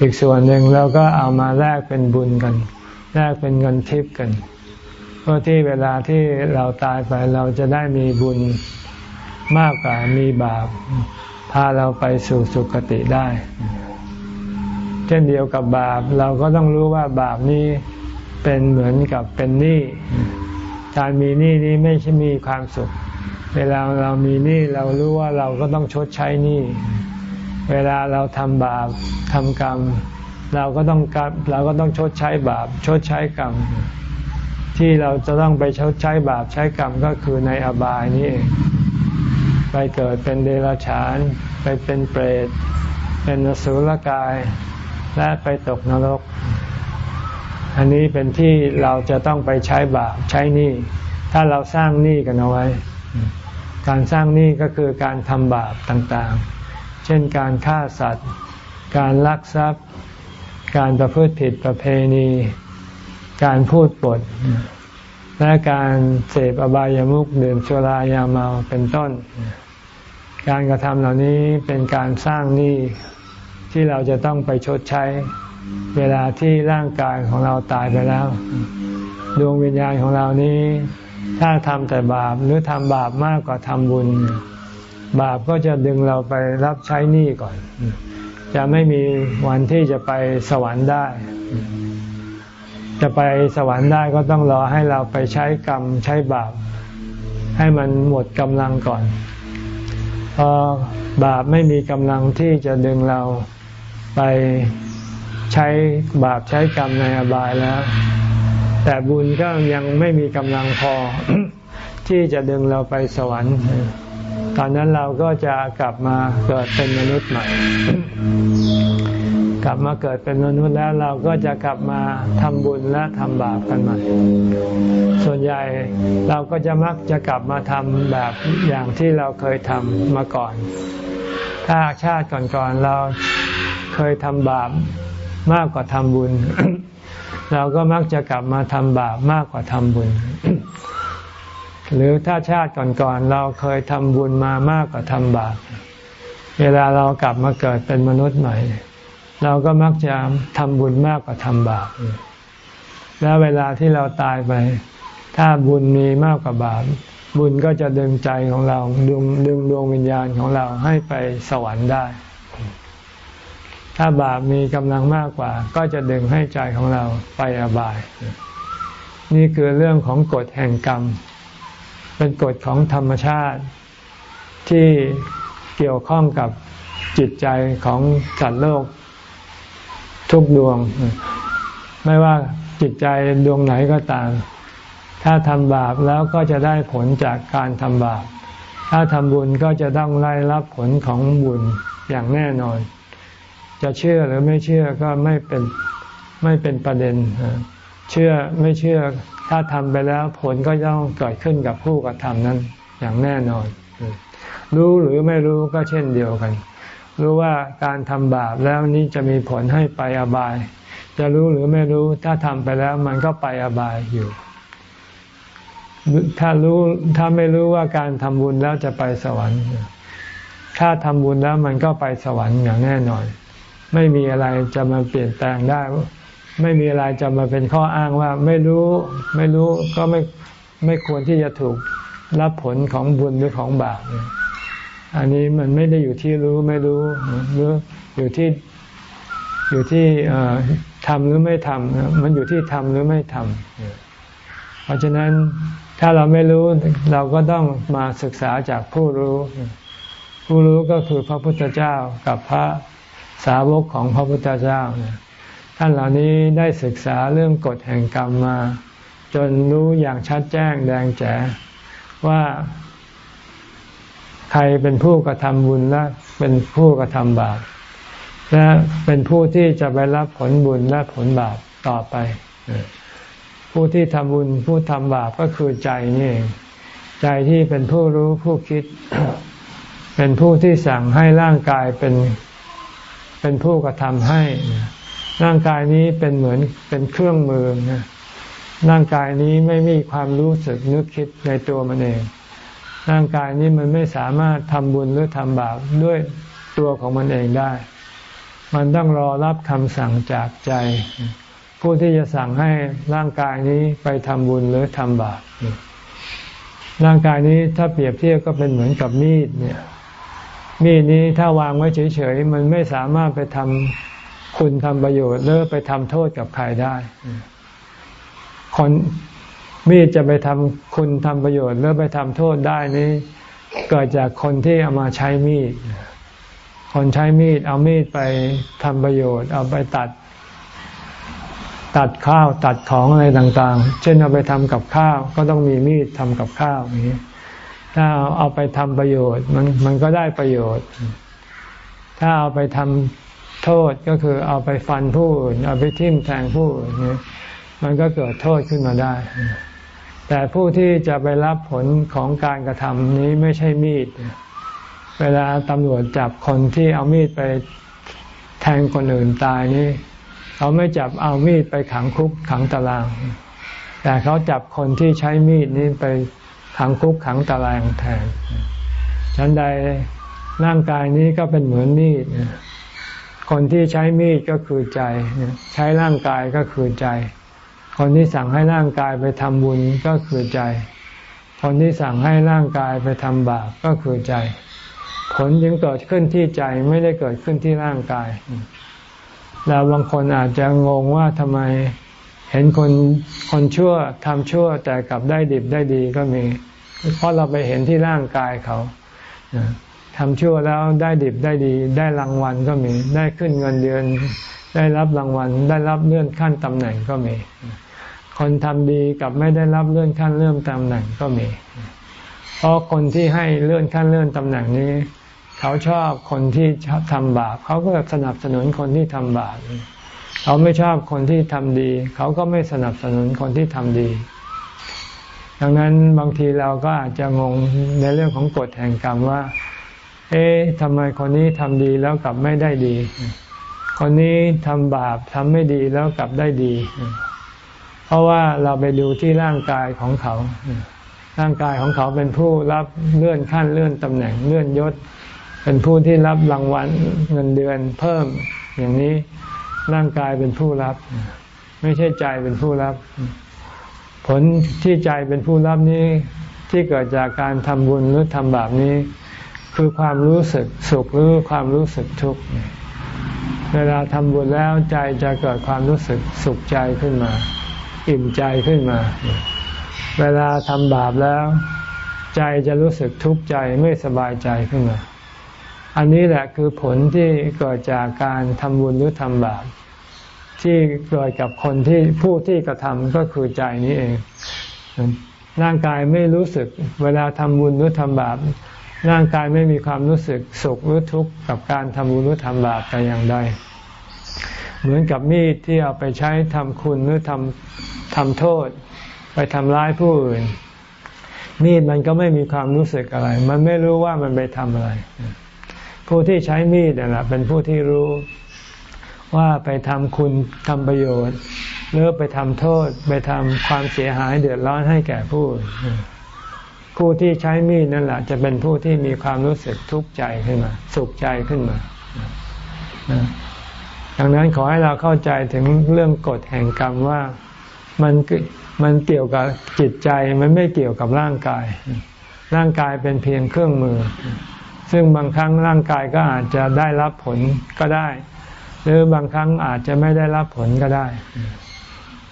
อีกส่วนหนึ่งเราก็เอามาแลกเป็นบุญกัน แลกเป็นเงินทิพย์กัน เพื่อที่เวลาที่เราตายไปเราจะได้มีบุญมากกว่ามีบาป พาเราไปสู่สุคติได้ เช่นเดียวกับบาป เราก็ต้องรู้ว่าบาปนี้เป็นเหมือนกับเป็นหนี้การมีหนี้นี้ไม่ใช่มีความสุข เวลาเรามีหนี้เรารู้ว่าเราก็ต้องชดใช้หนี้ เวลาเราทำบาปทำกรรม เราก็ต้องเราก็ต้องชดใช้บาปชดใช้กรรม ที่เราจะต้องไปชดใช้บาปใช้กรรมก็คือในอบายนี้เองไปเกิดเป็นเดรัจฉาน ไปเป็นเปรต เป็นนสุลกาย และไปตกนรก อันนี้เป็นที่เราจะต้องไปใช้บาปใช้หนี้ถ้าเราสร้างหนี้กันเอาไว้ การสร้างหนี้ก็คือการทำบาปต่างๆ เช่นการฆ่าสัตว์ การลักทรัพย์ การประพฤติผิดประเพณี การพูดปด และการเสพอบายามุขดื่มสุรายาเมาเป็นต้น การกระทำเหล่านี้เป็นการสร้างหนี้ที่เราจะต้องไปชดใช้ เวลาที่ร่างกายของเราตายไปแล้ว ดวงวิญญาณของเรานี้ ถ้าทำแต่บาปหรือทำบาปมากกว่าทำบุญ บาปก็จะดึงเราไปรับใช้หนี้ก่อน จะไม่มีวันที่จะไปสวรรค์ได้ จะไปสวรรค์ได้ก็ต้องรอให้เราไปใช้กรรมใช้บาป ให้มันหมดกำลังก่อนพอบาปไม่มีกำลังที่จะดึงเราไปใช้บาปใช้กรรมในอบายแล้ว แต่บุญก็ยังไม่มีกำลังพอที่จะดึงเราไปสวรรค์ ตอนนั้นเราก็จะกลับมาเกิดเป็นมนุษย์ใหม่ กลับมาเกิดเป็นมนุษย์แล้วเราก็จะกลับมาทำบุญและทำบาปกันใหม่ ส่วนใหญ่เราก็จะมักจะกลับมาทำแบบอย่างที่เราเคยทำมาก่อน ถ้าชาติก่อนๆเราเคยทำบาปมากกว่าทำบุญ เราก็มักจะกลับมาทำบาปมากกว่าทำบุญ หรือถ้าชาติก่อนๆเราเคยทำบุญมามากกว่าทำบาปเวลาเรากลับมาเกิดเป็นมนุษย์ใหม่ เราก็มักจะทำบุญมากกว่าทำบาปแล้วเวลาที่เราตายไป ถ้าบุญมีมากกว่าบาปบุญก็จะดึงใจของเราดึงดึงดวงวิญญาณของเราให้ไปสวรรค์ได้ ถ้าบาปมีกำลังมากกว่า ก็จะดึงให้ใจของเราไปอบาย นี่คือเรื่องของกฎแห่งกรรม เป็นกฎของธรรมชาติที่เกี่ยวข้องกับจิตใจของสัตว์โลกทุกดวง ไม่ว่าจิตใจดวงไหนก็ตาม ถ้าทำบาปแล้วก็จะได้ผลจากการทำบาป ถ้าทำบุญก็จะต้องไล่รับผลของบุญอย่างแน่นอน จะเชื่อหรือไม่เชื่อก็ไม่เป็นไม่เป็นประเด็น เชื่อไม่เชื่อถ้าทำไปแล้วผลก็ต้องเกิดขึ้นกับผู้กระทำนั้นอย่างแน่นอน รู้หรือไม่รู้ก็เช่นเดียวกัน รู้ว่าการทำบาปแล้วนี้จะมีผลให้ไปอบาย จะรู้หรือไม่รู้ถ้าทำไปแล้วมันก็ไปอบายอยู่ ถ้ารู้ถ้าไม่รู้ว่าการทำบุญแล้วจะไปสวรรค์ ถ้าทำบุญแล้วมันก็ไปสวรรค์อย่างแน่นอน ไม่มีอะไรจะมาเปลี่ยนแปลงได้ ไม่มีอะไรจะมาเป็นข้ออ้างว่าไม่รู้ไม่รู้ก็ไม่ไม่ควรที่จะถูกรับผลของบุญหรือของบาปอันนี้มันไม่ได้อยู่ที่รู้ไม่รู้หรืออยู่ที่อยู่ที่ทำหรือไม่ทำมันอยู่ที่ทำหรือไม่ทำเพราะฉะนั้นถ้าเราไม่รู้เราก็ต้องมาศึกษาจากผู้รู้ ผู้รู้ก็คือพระพุทธเจ้ากับพระสาวกของพระพุทธเจ้า ท่านเหล่านี้ได้ศึกษาเรื่องกฎแห่งกรรมมา จนรู้อย่างชัดแจ้งแดงแจ๋ว่าใครเป็นผู้กระทำบุญและเป็นผู้กระทำบาปและเป็นผู้ที่จะไปรับผลบุญและผลบาปต่อไป ผู้ที่ทำบุญผู้ทำบาปก็คือใจนี่เองใจที่เป็นผู้รู้ผู้คิด เป็นผู้ที่สั่งให้ร่างกายเป็นเป็นผู้กระทำให้ ร่างกายนี้เป็นเหมือนเป็นเครื่องมือนะร่างกายนี้ไม่มีความรู้สึกนึกคิดในตัวมันเอง ร่างกายนี้มันไม่สามารถทำบุญหรือทำบาปด้วยตัวของมันเองได้ มันต้องรอรับคำสั่งจากใจ ผู้ที่จะสั่งให้ร่างกายนี้ไปทำบุญหรือทำบาปร่างกายนี้ถ้าเปรียบเทียบก็เป็นเหมือนกับมีดเนี่ยมีดนี้ถ้าวางไว้เฉยๆมันไม่สามารถไปทำ คุณทำประโยชน์หรือไปทำโทษกับใครได้ คนมีดจะไปทำคุณทำประโยชน์หรือไปทำโทษได้นี้ เกิดจากคนที่เอามาใช้มีด คนใช้มีด เอามีดไปทำประโยชน์ เอาไปตัด ตัดข้าวตัดของอะไรต่าง ๆ เช่นเอาไปทำกับข้าว ก็ต้องมีมีดทำกับข้าวอย่างนี้ถ้าเอาไปทำประโยชน์มันมันก็ได้ประโยชน์ ถ้าเอาไปทำ โทษก็คือเอาไปฟันผู้อื่นเอาไปทิ่มแทงผู้อื่นมันก็เกิดโทษขึ้นมาได้ แต่ผู้ที่จะไปรับผลของการกระทำนี้ไม่ใช่มีด เวลาตำรวจจับคนที่เอามีดไปแทงคนอื่นตายนี่เขาไม่จับเอามีดไปขังคุกขังตาราง แต่เขาจับคนที่ใช้มีดนี้ไปขังคุกขังตารางแทนฉันใดร่างกายนี้ก็เป็นเหมือนมีด คนที่ใช้มีดก็คือใจ ใช้ร่างกายก็คือใจ คนที่สั่งให้ร่างกายไปทำบุญก็คือใจ คนที่สั่งให้ร่างกายไปทำบาปก็คือใจ ผลยังเกิดขึ้นที่ใจไม่ได้เกิดขึ้นที่ร่างกายแล้วบางคนอาจจะงงว่าทำไมเห็นคนคนชั่วทำชั่วแต่กลับได้ดิบได้ดีก็มี เพราะเราไปเห็นที่ร่างกายเขา ทำชั่วแล้วได้ดิบได้ดีได้รางวัลก็มีได้ขึ้นเงินเดือน ได้รับรางวัล ได้รับเลื่อนขั้นตำแหน่งก็มี คนทำดีกับไม่ได้รับเลื่อนขั้นเลื่อนตำแหน่งก็มี เพราะคนที่ให้เลื่อนขั้นเลื่อนตำแหน่งนี้ เขาชอบคนที่ชอบทำบาปเขาก็สนับสนุนคนที่ทำบาปเขาไม่ชอบคนที่ทำดี เขาก็ไม่สนับสนุนคนที่ทำดีดังนั้นบางทีเราก็อาจจะงงในเรื่องของกฎแห่งกรรมว่า เอ๊ะทำไมคนนี้ทำดีแล้วกลับไม่ได้ดี คนนี้ทำบาปทำไม่ดีแล้วกลับได้ดี เพราะว่าเราไปดูที่ร่างกายของเขา ร่างกายของเขาเป็นผู้รับเลื่อนขั้นเลื่อนตำแหน่งเลื่อนยศ เป็นผู้ที่รับรางวัลเงินเดือนเพิ่มอย่างนี้ร่างกายเป็นผู้รับ ไม่ใช่ใจเป็นผู้รับ ผลที่ใจเป็นผู้รับนี้ที่เกิดจากการทำบุญหรือทำบาปนี้ คือความรู้สึกสุขหรือความรู้สึกทุกข์เวลาทำบุญแล้วใจจะเกิดความรู้สึกสุขใจขึ้นมา อิ่มใจขึ้นมา เวลาทำบาปแล้ว ใจจะรู้สึกทุกข์ใจไม่สบายใจขึ้นมา อันนี้แหละคือผลที่เกิดจากการทำบุญหรือทำบาปที่เกิดกับคนที่ผู้ที่กระทำก็คือใจนี้เอง ร่างกายไม่รู้สึก เวลาทำบุญหรือทำบาป ร่างกายไม่มีความรู้สึกสุขหรือทุกข์กับการทำบุญหรือทำบาปแต่อย่างใด เหมือนกับมีดที่เอาไปใช้ทำคุณหรือทำทำโทษ ไปทำร้ายผู้อื่น มีดมันก็ไม่มีความรู้สึกอะไร มันไม่รู้ว่ามันไปทำอะไร ผู้ที่ใช้มีดนี่แหละเป็นผู้ที่รู้ว่าไปทำคุณทำประโยชน์ หรือไปทำโทษ ไปทำความเสียหายเดือดร้อนให้แก่ผู้อื่น ผู้ที่ใช้มีดนั่นแหละจะเป็นผู้ที่มีความรู้สึกทุกข์ใจขึ้นมา สุขใจขึ้นมาดังนั้นขอให้เราเข้าใจถึงเรื่องกฎแห่งกรรมว่ามันมันเกี่ยวกับจิตใจมันไม่เกี่ยวกับร่างกาย ร่างกายเป็นเพียงเครื่องมือ ซึ่งบางครั้งร่างกายก็อาจจะได้รับผลก็ได้ หรือบางครั้งอาจจะไม่ได้รับผลก็ได้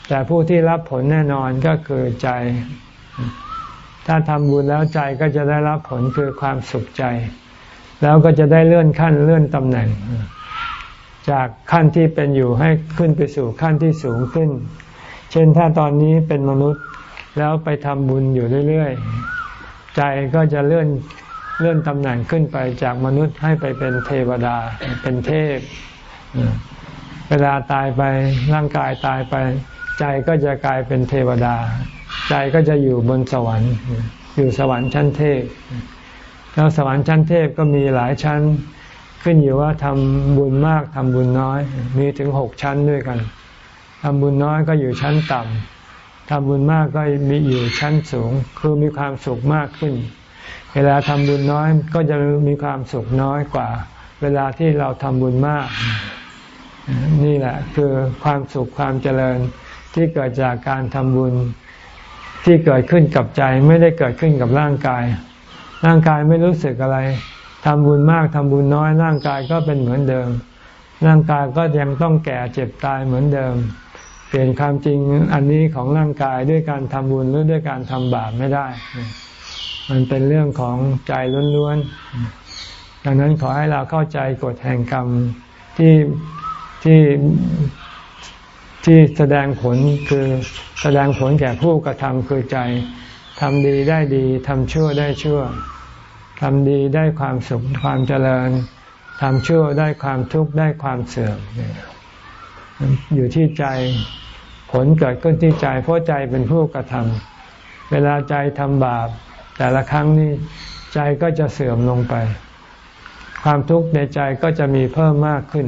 แต่ผู้ที่รับผลแน่นอนก็คือใจ ถ้าทำบุญแล้วใจก็จะได้รับผลคือความสุขใจ แล้วก็จะได้เลื่อนขั้นเลื่อนตำแหน่ง จากขั้นที่เป็นอยู่ให้ขึ้นไปสู่ขั้นที่สูงขึ้น เช่นถ้าตอนนี้เป็นมนุษย์แล้วไปทำบุญอยู่เรื่อยๆ ใจก็จะเลื่อนเลื่อนตำแหน่งขึ้นไปจากมนุษย์ให้ไปเป็นเทวดาเป็นเทพ เวลาตายไปร่างกายตายไป ใจก็จะกลายเป็นเทวดา ใจก็จะอยู่บนสวรรค์ อยู่สวรรค์ชั้นเทพแล้วสวรรค์ชั้นเทพก็มีหลายชั้น ขึ้นอยู่ว่าทำบุญมากทำบุญน้อย มีถึงหกชั้นด้วยกันทำบุญน้อยก็อยู่ชั้นต่ำทำบุญมากก็มีอยู่ชั้นสูง คือมีความสุขมากขึ้น เวลาทำบุญน้อยก็จะมีความสุขน้อยกว่า เวลาที่เราทำบุญมาก นี่แหละคือความสุขความเจริญที่เกิดจากการทำบุญ ที่เกิดขึ้นกับใจไม่ได้เกิดขึ้นกับร่างกาย ร่างกายไม่รู้สึกอะไรทำบุญมากทำบุญน้อย ร่างกายก็เป็นเหมือนเดิม ร่างกายก็ยังต้องแก่เจ็บตายเหมือนเดิม เปลี่ยนความจริงอันนี้ของร่างกายด้วยการทำบุญหรือด้วยการทำบาปไม่ได้ มันเป็นเรื่องของใจล้วนๆดังนั้นขอให้เราเข้าใจกฎแห่งกรรมที่ที่ ที่แสดงผลคือแสดงผลแก่ผู้กระทำคือใจทำดีได้ดีทำชั่วได้ชั่วทำดีได้ความสุขความเจริญทำชั่วได้ความทุกข์ได้ความเสื่อมอยู่ที่ใจผลเกิดขึ้นที่ใจ เพราะใจเป็นผู้กระทำเวลาใจทำบาป แต่ละครั้งนี้ใจก็จะเสื่อมลงไป ความทุกข์ในใจก็จะมีเพิ่มมากขึ้น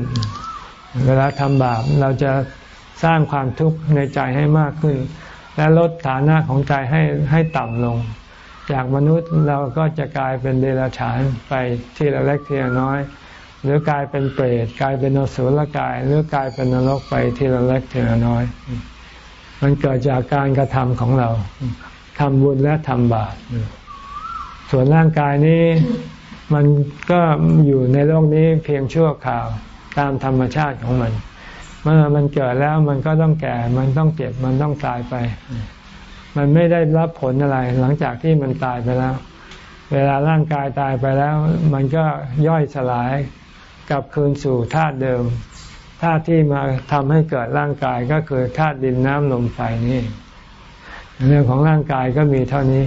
เวลาทำบาปเราจะ สร้างความทุกข์ในใจให้มากขึ้น และลดฐานะของใจให้ให้ต่ำลง จากมนุษย์เราก็จะกลายเป็นเดรัจฉานไปทีละเล็กทีละน้อย หรือกลายเป็นเปรตกลายเป็นอสุรกาย หรือกลายเป็นนรกไปทีละเล็กทีละน้อย มันเกิดจากการกระทำของเราทำบุญและทำบาปส่วนร่างกายนี้มันก็อยู่ในโลกนี้เพียงชั่วคราวตามธรรมชาติของมัน เมื่อมันเกิดแล้วมันก็ต้องแก่ มันต้องเจ็บ มันต้องตายไป มันไม่ได้รับผลอะไร หลังจากที่มันตายไปแล้ว เวลาร่างกายตายไปแล้ว มันก็ย่อยสลายกลับคืนสู่ธาตุเดิมธาตุที่มาทำให้เกิดร่างกายก็คือธาตุดินน้ำลมไฟนี่เรื่องของร่างกายก็มีเท่านี้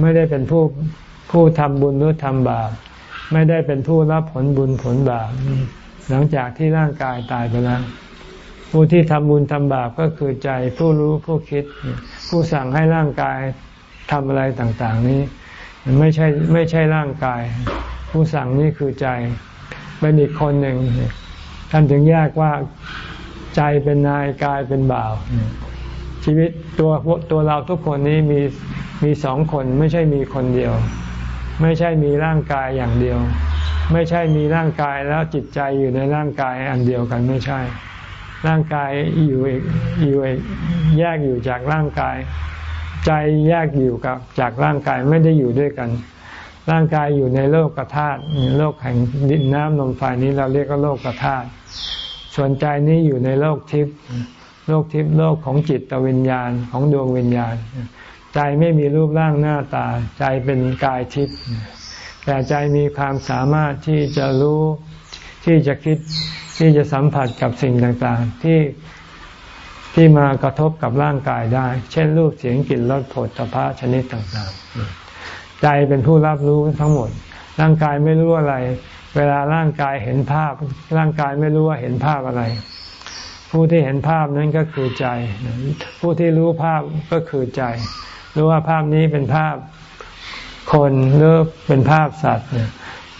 ไม่ได้เป็นผู้ผู้ทำบุญหรือทำบาปไม่ได้เป็นผู้รับผลบุญผลบาปหลังจากที่ร่างกายตายไปแล้ว ผู้ที่ทำบุญทำบาปก็คือใจผู้รู้ผู้คิด ผู้สั่งให้ร่างกายทำอะไรต่าง ๆ นี้ ไม่ใช่ไม่ใช่ร่างกาย ผู้สั่งนี่คือใจเป็นอีกคนหนึ่งท่านถึงแยกว่าใจเป็นนายกายเป็นบ่าว ชีวิตตัวตัวเราทุกคนนี้มีมีสองคนไม่ใช่มีคนเดียว ไม่ใช่มีร่างกายอย่างเดียว ไม่ใช่มีร่างกายแล้วจิตใจอยู่ในร่างกายอันเดียวกันไม่ใช่ ร่างกายอยู่อยู่แยกอยู่จากร่างกาย ใจแยกอยู่กับจากร่างกายไม่ได้อยู่ด้วยกัน ร่างกายอยู่ในโลกกธาตุโลกแห่งดินน้ำลมไฟนี้เราเรียกว่าโลกกธาตุส่วนใจนี้อยู่ในโลกทิพย์โลกทิพย์โลกของจิตวิญญาณของดวงวิญญาณ ใจไม่มีรูปร่างหน้าตา ใจเป็นกายทิพย์แต่ใจมีความสามารถที่จะรู้ที่จะคิด ที่จะสัมผัสกับสิ่งต่างๆ ที่ที่มากระทบกับร่างกายได้ เช่น รูปเสียงกลิ่นรสผลตภะชนิดต่างๆ ใจเป็นผู้รับรู้ทั้งหมด ร่างกายไม่รู้อะไร เวลาร่างกายเห็นภาพ ร่างกายไม่รู้ว่าเห็นภาพอะไร ผู้ที่เห็นภาพนั้นก็คือใจ ผู้ที่รู้ภาพก็คือใจ รู้ว่าภาพนี้เป็นภาพคนหรือเป็นภาพสัตว์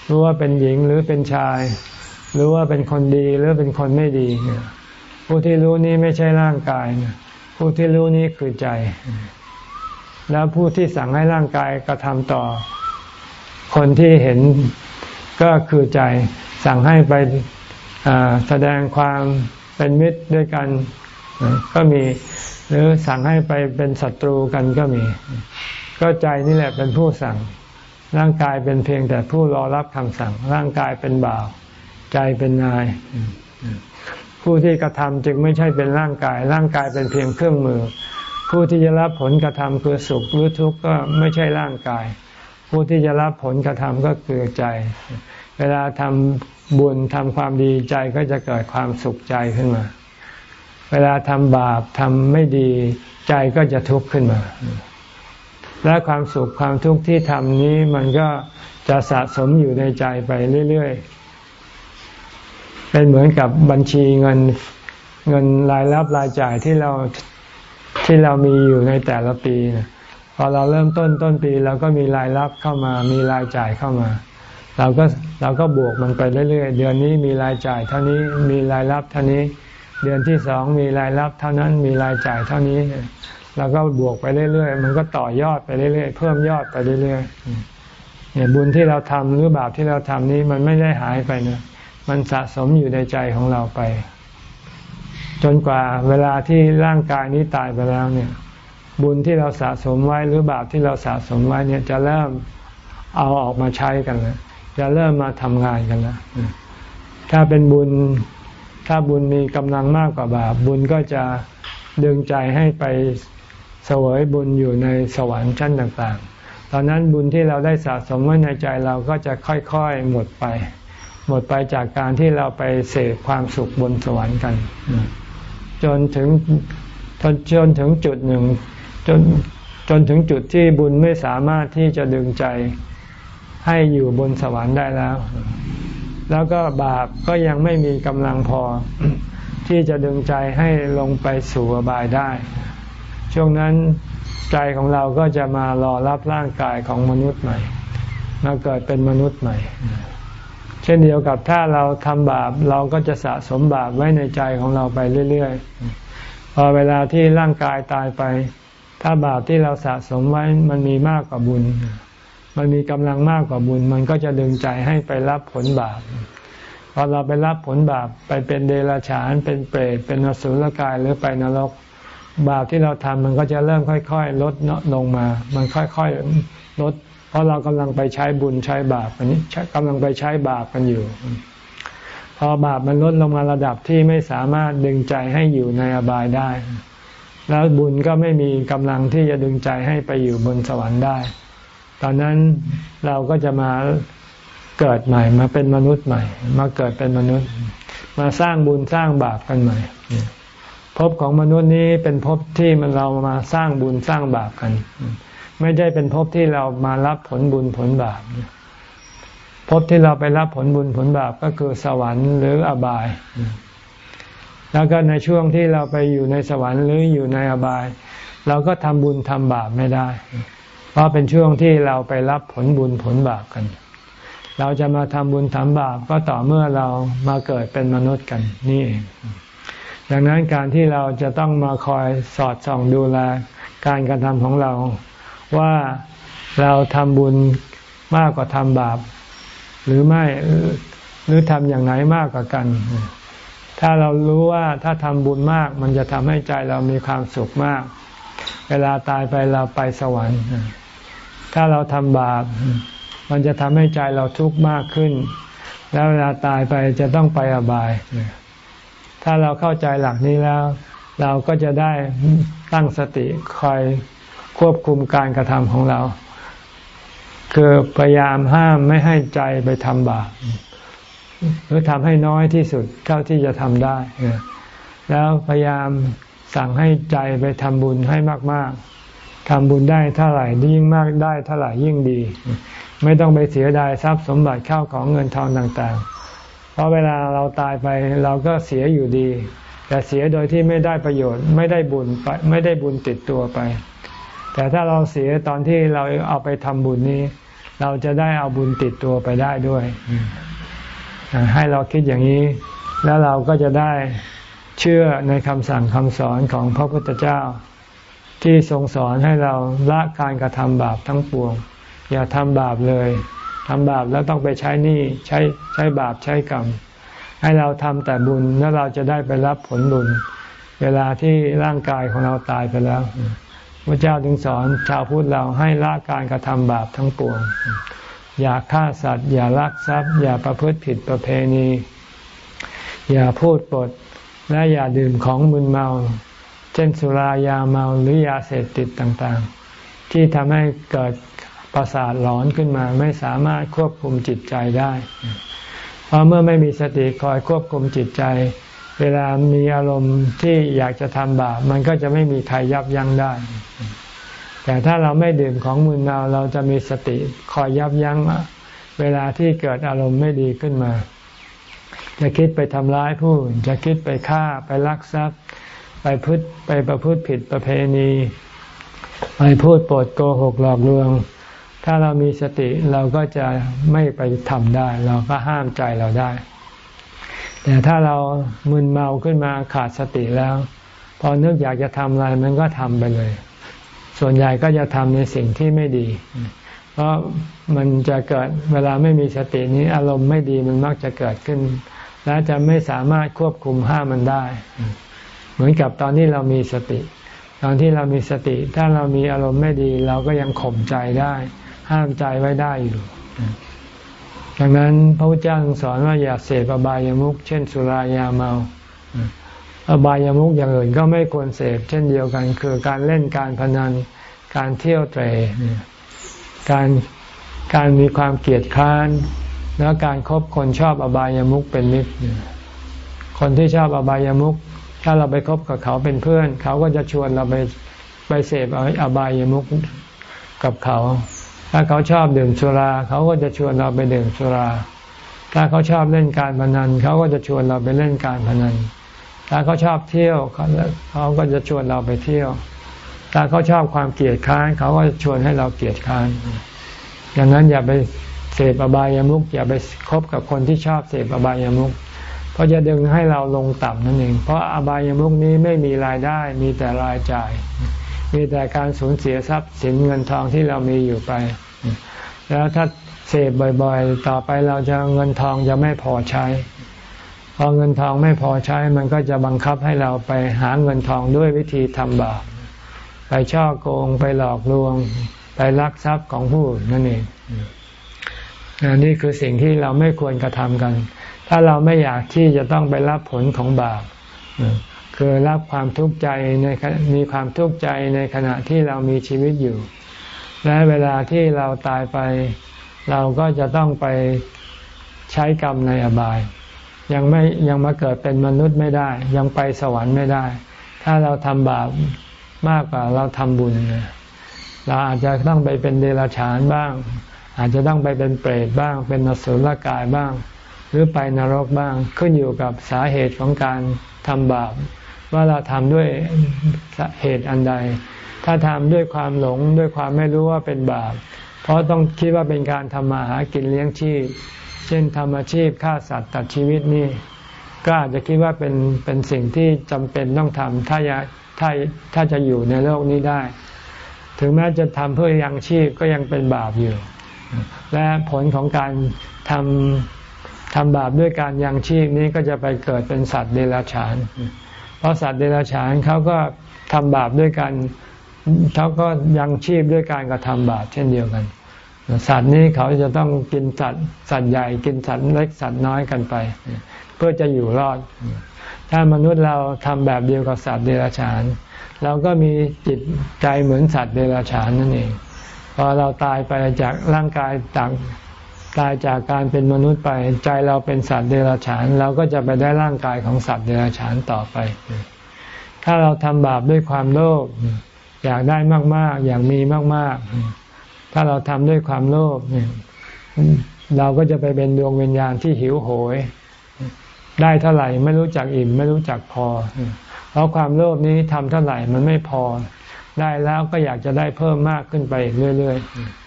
รู้ว่าเป็นหญิงหรือเป็นชาย รู้ว่าเป็นคนดีหรือเป็นคนไม่ดี ผู้ที่รู้นี้ไม่ใช่ร่างกาย ผู้ที่รู้นี้คือใจ แล้วผู้ที่สั่งให้ร่างกายกระทำต่อ คนที่เห็นก็คือใจ สั่งให้ไปแสดงความเป็นมิตรด้วยกันก็มี หรือสั่งให้ไปเป็นศัตรูกันก็มี ก็ใจนี่แหละเป็นผู้สั่ง ร่างกายเป็นเพียงแต่ผู้รอรับคำสั่ง ร่างกายเป็นบ่าว ใจเป็นนาย ผู้ที่กระทำจึงไม่ใช่เป็นร่างกาย ร่างกายเป็นเพียงเครื่องมือ ผู้ที่จะรับผลกระทำคือสุขหรือทุกข์ก็ไม่ใช่ร่างกาย ผู้ที่จะรับผลกระทำก็คือใจ เวลาทำบุญทำความดีใจก็จะเกิดความสุขใจขึ้นมา เวลาทำบาปทำไม่ดีใจก็จะทุกข์ขึ้นมาและความสุขความทุกข์ที่ทำนี้มันก็จะสะสมอยู่ในใจไปเรื่อย ๆ เป็นเหมือนกับบัญชีเงินเงินรายรับรายจ่ายที่เราที่เรามีอยู่ในแต่ละปีพอเราเริ่มต้นต้นปีเราก็มีรายรับเข้ามา มีรายจ่ายเข้ามา เราก็เราก็บวกมันไปเรื่อยๆ เดือนนี้มีรายจ่ายเท่านี้มีรายรับเท่านี้ เดือนที่สองมีรายรับเท่านั้นมีรายจ่ายเท่านี้เราก็บวกไปเรื่อยๆ มันก็ต่อยอดไปเรื่อยๆ เพิ่มยอดไปเรื่อยๆเนี่ยบุญที่เราทำหรือบาปที่เราทำนี้มันไม่ได้หายไปนะ มันสะสมอยู่ในใจของเราไป จนกว่าเวลาที่ร่างกายนี้ตายไปแล้วเนี่ย บุญที่เราสะสมไว้หรือบาปที่เราสะสมไว้เนี่ยจะเริ่มเอาออกมาใช้กันแล้วจะเริ่มมาทำงานกันแล้วถ้าเป็นบุญถ้าบุญมีกำลังมากกว่าบาปบุญก็จะดึงใจให้ไปเสวยบุญอยู่ในสวรรค์ชั้นต่างๆ ตอนนั้นบุญที่เราได้สะสมไว้ในใจเราก็จะค่อยๆหมดไป หมดไปจากการที่เราไปเสพความสุขบนสวรรค์กัน จนถึงจนถึงจุดหนึ่ง จนจนถึงจุดที่บุญไม่สามารถที่จะดึงใจให้อยู่บนสวรรค์ได้แล้ว แล้วก็บาปก็ยังไม่มีกำลังพอ ที่จะดึงใจให้ลงไปสู่อบายได้ ช่วงนั้นใจของเราก็จะมารอรับร่างกายของมนุษย์ใหม่ มาเกิดเป็นมนุษย์ใหม่ เช่นเดียวกับถ้าเราทำบาปเราก็จะสะสมบาปไว้ในใจของเราไปเรื่อยๆ พอเวลาที่ร่างกายตายไป ถ้าบาปที่เราสะสมไว้มันมีมากกว่าบุญ มันมีกำลังมากกว่าบุญ มันก็จะดึงใจให้ไปรับผลบาป พอเราไปรับผลบาปไปเป็นเดรัจฉาน เป็นเปรต เป็นนสุลกายหรือไปนรก บาปที่เราทำมันก็จะเริ่มค่อย ๆ ลดลงมา มันค่อยๆลด เพราะเรากำลังไปใช้บุญใช้บาปอันนี้กำลังไปใช้บาปกันอยู่ พอบาปมันลดลงมาระดับที่ไม่สามารถดึงใจให้อยู่ในอบายได้ แล้วบุญก็ไม่มีกำลังที่จะดึงใจให้ไปอยู่บนสวรรค์ได้ ตอนนั้นเราก็จะมาเกิดใหม่มาเป็นมนุษย์ใหม่ มาเกิดเป็นมนุษย์ มาสร้างบุญสร้างบาปกันใหม่ภพของมนุษย์นี้เป็นภพที่มันเรามาสร้างบุญสร้างบาปกัน ไม่ได้เป็นภพที่เรามารับผลบุญผลบาปภพที่เราไปรับผลบุญผลบาปก็คือสวรรค์หรืออบาย แล้วก็ในช่วงที่เราไปอยู่ในสวรรค์หรืออยู่ในอบาย เราก็ทำบุญทำบาปไม่ได้ เพราะเป็นช่วงที่เราไปรับผลบุญผลบาปกัน เราจะมาทำบุญทำบาปก็ต่อเมื่อเรามาเกิดเป็นมนุษย์กันนี่เองดังนั้นการที่เราจะต้องมาคอยสอดส่องดูแลการกระทำของเรา ว่าเราทำบุญมากกว่าทำบาป หรือไม่หรือทำอย่างไหนมากกว่ากัน ถ้าเรารู้ว่าถ้าทำบุญมาก มันจะทำให้ใจเรามีความสุขมาก เวลาตายไปเราไปสวรรค์ ถ้าเราทำบาป มันจะทำให้ใจเราทุกข์มากขึ้น แล้วเวลาตายไปจะต้องไปอบาย ถ้าเราเข้าใจหลักนี้แล้ว เราก็จะได้ตั้งสติคอย ควบคุมการกระทำของเรา คือพยายามห้ามไม่ให้ใจไปทำบาปหรือทำให้น้อยที่สุดเท่าที่จะทำได้ แล้วพยายามสั่งให้ใจไปทำบุญให้มาก ๆทำบุญได้เท่าไหร่ยิ่งมากได้เท่าไหร่ยิ่งดี ไม่ต้องไปเสียดายทรัพย์สมบัติเข้าของเงินทองต่าง ๆ เพราะเวลาเราตายไปเราก็เสียอยู่ดี แต่เสียโดยที่ไม่ได้ประโยชน์ ไม่ได้บุญไปไม่ได้บุญติดตัวไป แต่ถ้าเราเสียตอนที่เราเอาไปทำบุญนี้ เราจะได้เอาบุญติดตัวไปได้ด้วย ให้เราคิดอย่างนี้ แล้วเราก็จะได้เชื่อในคำสั่งคำสอนของพระพุทธเจ้า ที่ทรงสอนให้เราละการกระทำบาปทั้งปวง อย่าทำบาปเลยทำบาปแล้วต้องไปใช้หนี้ใช้ใช้บาปใช้กรรม ให้เราทำแต่บุญแล้วเราจะได้ไปรับผลบุญ เวลาที่ร่างกายของเราตายไปแล้ว พระเจ้าถึงสอนชาวพุทธเราให้ละการกระทำบาปทั้งปวง อย่าฆ่าสัตว์ อย่าลักทรัพย์ อย่าประพฤติผิดประเพณี อย่าพูดปด และอย่าดื่มของมึนเมา เช่นสุรายาเมาหรือยาเสพติดต่างๆ ที่ทำให้เกิดประสาทหลอนขึ้นมาไม่สามารถควบคุมจิตใจได้ เพราะเมื่อไม่มีสติคอยควบคุมจิตใจ เวลามีอารมณ์ที่อยากจะทำบาปมันก็จะไม่มีใครยับยั้งได้ แต่ถ้าเราไม่ดื่มของมึนเมาเราจะมีสติคอยยับยั้งเวลาที่เกิดอารมณ์ไม่ดีขึ้นมา จะคิดไปทำร้ายผู้อื่นจะคิดไปฆ่าไปลักทรัพย์ ไปพึ่ไปประพฤติผิดประเพณี ไปพูดปดโกหกหลอกลวง ถ้าเรามีสติเราก็จะไม่ไปทำได้ เราก็ห้ามใจเราได้ แต่ถ้าเรามึนเมาขึ้นมาขาดสติแล้ว พอนึกอยากจะทำอะไรมันก็ทำไปเลย ส่วนใหญ่ก็จะทำในสิ่งที่ไม่ดี เพราะมันจะเกิดเวลาไม่มีสตินี้อารมณ์ไม่ดีมันมักจะเกิดขึ้น และจะไม่สามารถควบคุมห้ามมันได้ เหมือนกับตอนที่เรามีสติ ตอนที่เรามีสติ ถ้าเรามีอารมณ์ไม่ดี เราก็ยังข่มใจได้ ห้ามใจไว้ได้อยู่ ดังนั้นพระพุทธเจ้าสอนว่าอย่าเสพอบายามุขเช่น สุรายาเมาอบายามุขอย่างอื่นก็ไม่ควรเสพเช่นเดียวกัน คือการเล่นการพนันการเที่ยวเตรการการมีความเกลียดค้านแล้วการครบคนชอบอบายามุขเป็นมิตรคนที่ชอบอบายามุขถ้าเราไปคบกับเขาเป็นเพื่อน เขาก็จะชวนเราไปไปเสพอบายามุขกับเขา ถ้าเขาชอบดื่มสุรา เขาก็จะชวนเราไปดื่มสุรา ถ้าเขาชอบเล่นการพนัน เขาก็จะชวนเราไปเล่นการพนัน ถ้าเขาชอบเที่ยวเขาก็จะชวนเราไปเที่ยว ถ้าเขาชอบความเกลียดค้าน เขาก็ชวนให้เราเกลียดค้านอย่างนั้นอย่าไปเสพอบายามุขอย่าไปคบกับคนที่ชอบเสพอบายามุขเพราะจะดึงให้เราลงต่ำนั่นเอง เพราะอบายามุขนี้ไม่มีรายได้มีแต่รายจ่าย มีแต่การสูญเสียทรัพย์สินเงินทองที่เรามีอยู่ไป แล้วถ้าเสพบ่อยๆ ต่อไปเราจะเงินทองจะไม่พอใช้ พอเงินทองไม่พอใช้มันก็จะบังคับให้เราไปหาเงินทองด้วยวิธีทำบาปไปช่อโกงไปหลอกลวง ไปลักทรัพย์ของผู้นั่นเองนี่คือสิ่งที่เราไม่ควรกระทำกัน ถ้าเราไม่อยากที่จะต้องไปรับผลของบาป คือรับความทุกข์ใจในมีความทุกข์ใจในขณะที่เรามีชีวิตอยู่ และเวลาที่เราตายไป เราก็จะต้องไปใช้กรรมในอบาย ยังไม่ยังมาเกิดเป็นมนุษย์ไม่ได้ ยังไปสวรรค์ไม่ได้ ถ้าเราทำบาปมากกว่าเราทำบุญเราอาจจะต้องไปเป็นเดรัจฉานบ้าง อาจจะต้องไปเป็นเปรตบ้าง เป็นนสุลกายบ้าง หรือไปนรกบ้างขึ้นอยู่กับสาเหตุของการทำบาป ว่าเราทำด้วยเหตุอันใด ถ้าทำด้วยความหลงด้วยความไม่รู้ว่าเป็นบาป เพราะต้องคิดว่าเป็นการทำมาหากินเลี้ยงชีพ เช่นทำอาชีพฆ่าสัตว์ตัดชีวิตนี่ ก็อาจจะคิดว่าเป็นเป็นสิ่งที่จำเป็นต้องทำถ้าถ้าถ้าจะอยู่ในโลกนี้ได้ ถึงแม้จะทำเพื่อยังชีพก็ยังเป็นบาปอยู่ และผลของการทำทำบาปด้วยการยังชีพนี้ก็จะไปเกิดเป็นสัตว์เดรัจฉาน เพราะสัตว์เดรัจฉานเขาก็ทำบาปด้วยกันเขาก็ยังชีพด้วยการกระทำบาปเช่นเดียวกัน สัตว์นี้เขาจะต้องกินสัตว์สัตว์ใหญ่กินสัตว์เล็กสัตว์น้อยกันไป เพื่อจะอยู่รอด ถ้ามนุษย์เราทำแบบเดียวกับสัตว์เดรัจฉาน เราก็มีจิตใจเหมือนสัตว์เดรัจฉานนั่นเองพอเราตายไปจากร่างกายต่าง ตายจากการเป็นมนุษย์ไปใจเราเป็นสัตว์เดรัจฉาน เราก็จะไปได้ร่างกายของสัตว์เดรัจฉานต่อไป ถ้าเราทำบาปด้วยความโลภอยากได้มาก ๆ อยากมีมาก ๆ ถ้าเราทำด้วยความโลภเราก็จะไปเป็นดวงวิญญาณที่หิวโหย ได้เท่าไหร่ไม่รู้จักอิ่มไม่รู้จักพอ เพราะความโลภนี้ทำเท่าไหร่มันไม่พอ ได้แล้วก็อยากจะได้เพิ่มมากขึ้นไปเรื่อย ๆ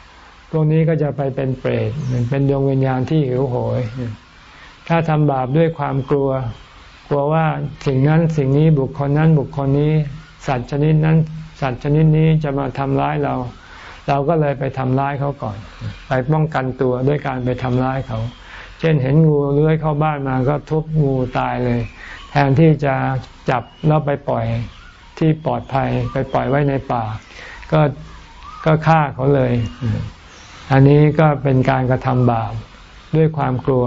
พวกนี้ก็จะไปเป็นเปรตเป็นดวงวิญญาณที่หิวโหย ถ้าทำบาปด้วยความกลัว กลัวว่าสิ่งนั้นสิ่งนี้บุคคลนั้นบุคคลนี้ สัตว์ชนิดนั้น สัตว์ชนิดนี้จะมาทำร้ายเรา เราก็เลยไปทำร้ายเขาก่อน ไปป้องกันตัวด้วยการไปทำร้ายเขา เช่นเห็นงูเลื้อยเข้าบ้านมาก็ทุบงูตายเลย แทนที่จะจับแล้วไปปล่อยที่ปลอดภัยไปปล่อยไว้ในป่า ก็ก็ฆ่าเขาเลย อันนี้ก็เป็นการกระทำบาปด้วยความกลัว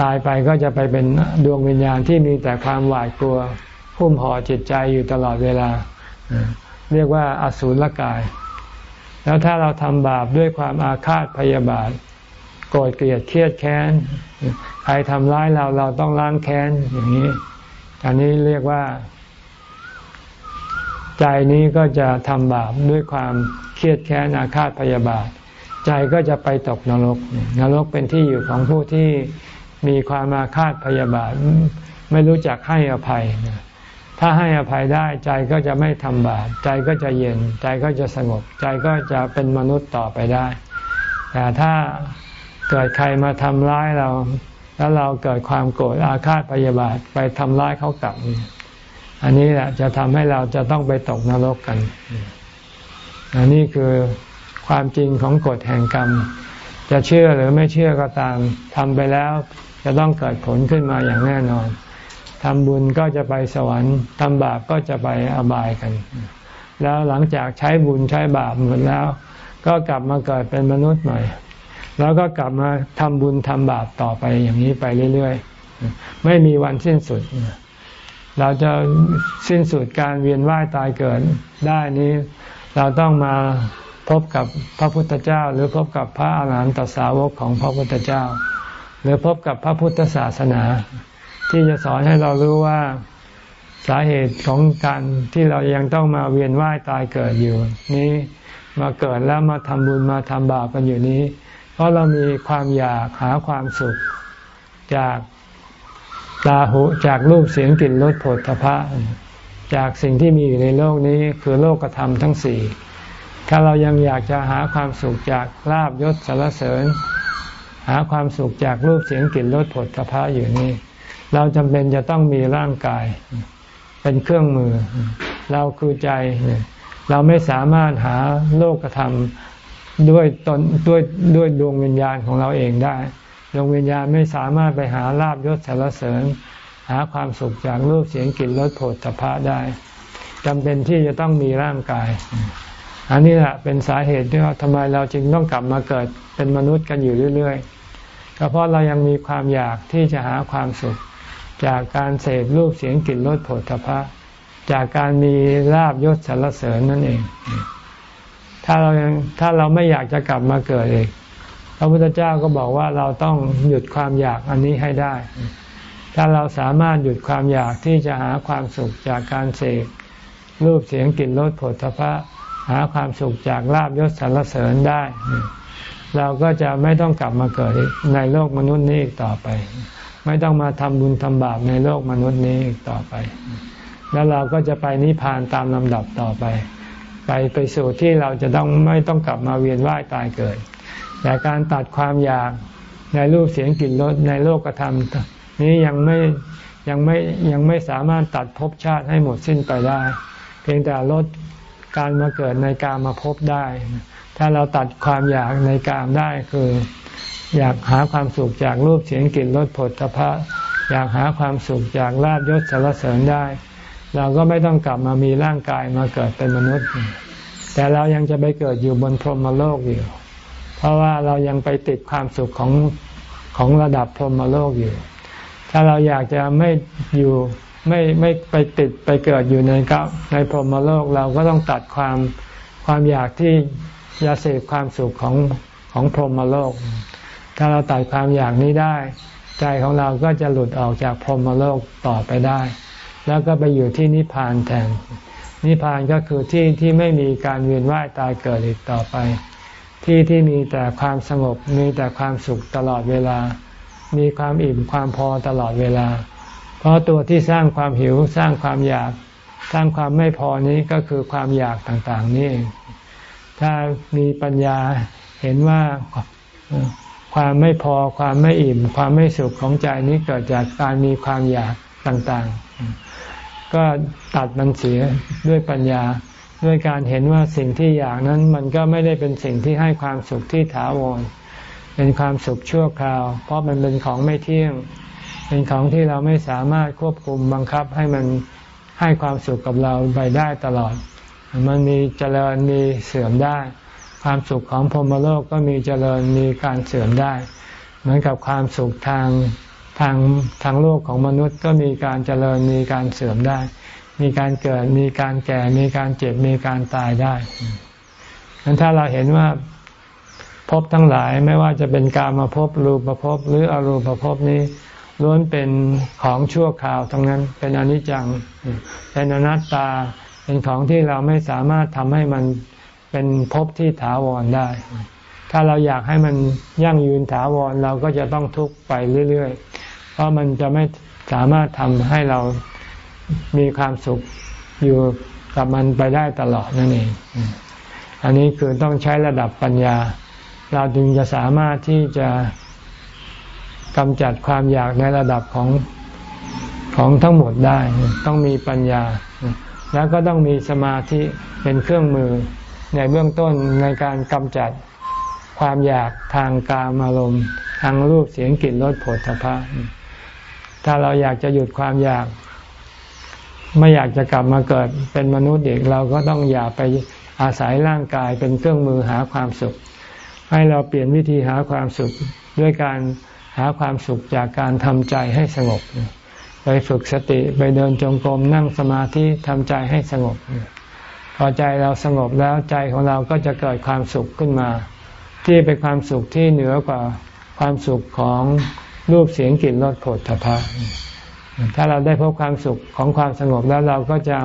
ตายไปก็จะไปเป็นดวงวิญญาณที่มีแต่ความหวาดกลัวพุ่มห่อจิตใจอยู่ตลอดเวลา เรียกว่าอสูรกาย แล้วถ้าเราทำบาปด้วยความอาฆาตพยาบาทโกรธเกลียดเครียดแค้น ใครทำร้ายเราเราต้องล้างแค้นอย่างนี้ อันนี้เรียกว่า ใจนี้ก็จะทำบาปด้วยความเครียดแค้นอาฆาตพยาบาท ใจก็จะไปตกนรก นรกเป็นที่อยู่ของผู้ที่มีความอาฆาตพยาบาท ไม่รู้จักให้อภัย ถ้าให้อภัยได้ใจก็จะไม่ทำบาปใจก็จะเย็น ใจก็จะสงบ ใจก็จะเป็นมนุษย์ต่อไปได้ แต่ถ้าเกิดใครมาทำร้ายเรา แล้วเราเกิดความโกรธอาฆาตพยาบาทไปทำร้ายเขากลับ อันนี้แหละจะทำให้เราจะต้องไปตกนรกกันอันนี้คือ ความจริงของกฎแห่งกรรม จะเชื่อหรือไม่เชื่อก็ตามทำไปแล้วจะต้องเกิดผลขึ้นมาอย่างแน่นอนทำบุญก็จะไปสวรรค์ทำบาปก็จะไปอบายกัน แล้วหลังจากใช้บุญใช้บาปหมดแล้ว ก็กลับมาเกิดเป็นมนุษย์ใหม่ แล้วก็กลับมาทำบุญทำบาปต่อไปอย่างนี้ไปเรื่อยๆ ไม่มีวันสิ้นสุด เราจะสิ้นสุดการเวียนว่ายตายเกิดได้นี้ เราต้องมา พบกับพระพุทธเจ้า หรือพบกับพระอาหารหันตสาวกของพระพุทธเจ้า หรือพบกับพระพุทธศาสนา ที่จะสอนให้เรารู้ว่าสาเหตุของการที่เรายังต้องมาเวียนว่ายตายเกิดอยู่ นี้มาเกิดแล้วมาทำบุญมาทำบาปกันอยู่นี้ เพราะเรามีความอยากหาความสุข จากตาหูจากรูปเสียงกลิ่นรสผลทพะจากสิ่งที่มีอยู่ในโลกนี้คือโลกธรรมทั้งสี่ ถ้าเรายังอยากจะหาความสุขจากลาบยศสารเสริญ หาความสุขจากรูปเสียงกลิ่นรสผลทพะอยู่นี่ เราจำเป็นจะต้องมีร่างกาย เป็นเครื่องมือ เราคือใจ เราไม่สามารถหาโลกธรรมด้วยตนด้วยด้วยดวงวิญญาณของเราเองได้ดวงวิญญาณไม่สามารถไปหาลาบยศสารเสริญ หาความสุขจากรูปเสียงกลิ่นรสโผฏฐพะได้จำเป็นที่จะต้องมีร่างกาย อันนี้แหละเป็นสาเหตุที่ว่าทำไมเราจึงต้องกลับมาเกิดเป็นมนุษย์กันอยู่เรื่อยๆก็เพราะเรายังมีความอยากที่จะหาความสุข จากการเสพรูปเสียงกลิ่นรสผฏฐพะจากการมีลาบยศสารเสริญนั่นเอง ถ้าเรายังถ้าเราไม่อยากจะกลับมาเกิดเองพระพุทธเจ้าก็บอกว่าเราต้องหยุดความอยากอันนี้ให้ได้ ถ้าเราสามารถหยุดความอยากที่จะหาความสุขจากการเสกรูปเสียงกลิ่นรสผลทพะ หาความสุขจากลาบยศสรรเสริญได้ เราก็จะไม่ต้องกลับมาเกิดในโลกมนุษย์นี้อีกต่อไป ไม่ต้องมาทำบุญทำบาปในโลกมนุษย์นี้อีกต่อไป แล้วเราก็จะไปนิพพานตามลำดับต่อไป ไปไปสู่ที่เราจะต้องไม่ต้องกลับมาเวียนว่ายตายเกิด แต่การตัดความอยากในรูปเสียงกลิ่นรสในโลกธรรมนี้ยังไม่ยังไม่ยังไม่สามารถตัดภพชาติให้หมดสิ้นไปได้ เพียงแต่ลด การมาเกิดในการมาพบได้ ถ้าเราตัดความอยากในการได้คือ อยากหาความสุขจากรูปเสียงกลิ่นรสผลตภะอยากหาความสุขจากลาบยศสารเสริญได้ เราก็ไม่ต้องกลับมามีร่างกายมาเกิดเป็นมนุษย์ แต่เรายังจะไปเกิดอยู่บนพรหมโลกอยู่ เพราะว่าเรายังไปติดความสุขของของระดับพรหมโลกอยู่ ถ้าเราอยากจะไม่อยู่ ไม่ไม่ไปติดไปเกิดอยู่ในกับในพรหมโลกเราก็ต้องตัดความความอยากที่จะเสพความสุขของของพรหมโลก ถ้าเราตัดความอยากนี้ได้ ใจของเราก็จะหลุดออกจากพรหมโลกต่อไปได้ แล้วก็ไปอยู่ที่นิพพานแทน นิพพานก็คือที่ที่ไม่มีการเวียนว่ายตายเกิดอีกต่อไป ที่ที่มีแต่ความสงบมีแต่ความสุขตลอดเวลา มีความอิ่มความพอตลอดเวลา เพราะตัวที่สร้างความหิวสร้างความอยากสร้างความไม่พอนี้ก็คือความอยากต่างๆนี่เองถ้ามีปัญญาเห็นว่าความไม่พอความไม่อิ่ม ความไม่สุขของใจนี้เกิดจากการมีความอยากต่างๆ ก็ตัดมันเสียด้วยปัญญาด้วยการเห็นว่าสิ่งที่อยากนั้นมันก็ไม่ได้เป็นสิ่งที่ให้ความสุขที่ถาวรเป็นความสุขชั่วคราว เพราะมันเป็นของไม่เที่ยง เป็นของที่เราไม่สามารถควบคุมบังคับให้มันให้ความสุขกับเราไปได้ตลอด มันมีเจริญมีเสื่อมได้ ความสุขของพรมโลกก็มีเจริญมีการเสื่อมได้ เหมือนกับความสุขทางทางทางโลกของมนุษย์ก็มีการเจริญมีการเสื่อมได้ มีการเกิดมีการแก่มีการเจ็บมีการตายได้ดังนั้นถ้าเราเห็นว่าภพทั้งหลายไม่ว่าจะเป็นการมาพบรูปภพหรืออรูปภพบนี้ ล้วนเป็นของชั่วคราวทั้งนั้น เป็นอนิจจัง เป็นอนัตตา เป็นของที่เราไม่สามารถทำให้มันเป็นภพที่ถาวรได้ ถ้าเราอยากให้มันยั่งยืนถาวรเราก็จะต้องทุกข์ไปเรื่อยๆ เพราะมันจะไม่สามารถทำให้เรามีความสุขอยู่กับมันไปได้ตลอดนั่นเอง อันนี้คือต้องใช้ระดับปัญญา เราจึงจะสามารถที่จะ กำจัดความอยากในระดับของของทั้งหมดได้ต้องมีปัญญา แล้วก็ต้องมีสมาธิเป็นเครื่องมือ ในเบื้องต้นในการกำจัดความอยากทางกามอารมณ์ทางรูปเสียงกลิ่นรสผลพะถ้าเราอยากจะหยุดความอยาก ไม่อยากจะกลับมาเกิดเป็นมนุษย์อีกเราก็ต้องอย่าไปอาศัยร่างกายเป็นเครื่องมือหาความสุข ให้เราเปลี่ยนวิธีหาความสุขด้วยการ หาความสุขจากการทำใจให้สงบ ไปฝึกสติไปเดินจงกรมนั่งสมาธิทำใจให้สงบ พอใจเราสงบแล้วใจของเราก็จะเกิดความสุขขึ้นมา ที่เป็นความสุขที่เหนือกว่าความสุขของรูปเสียงกลิ่นรสผลถภะถ้าเราได้พบความสุขของความสงบแล้วเราก็จะ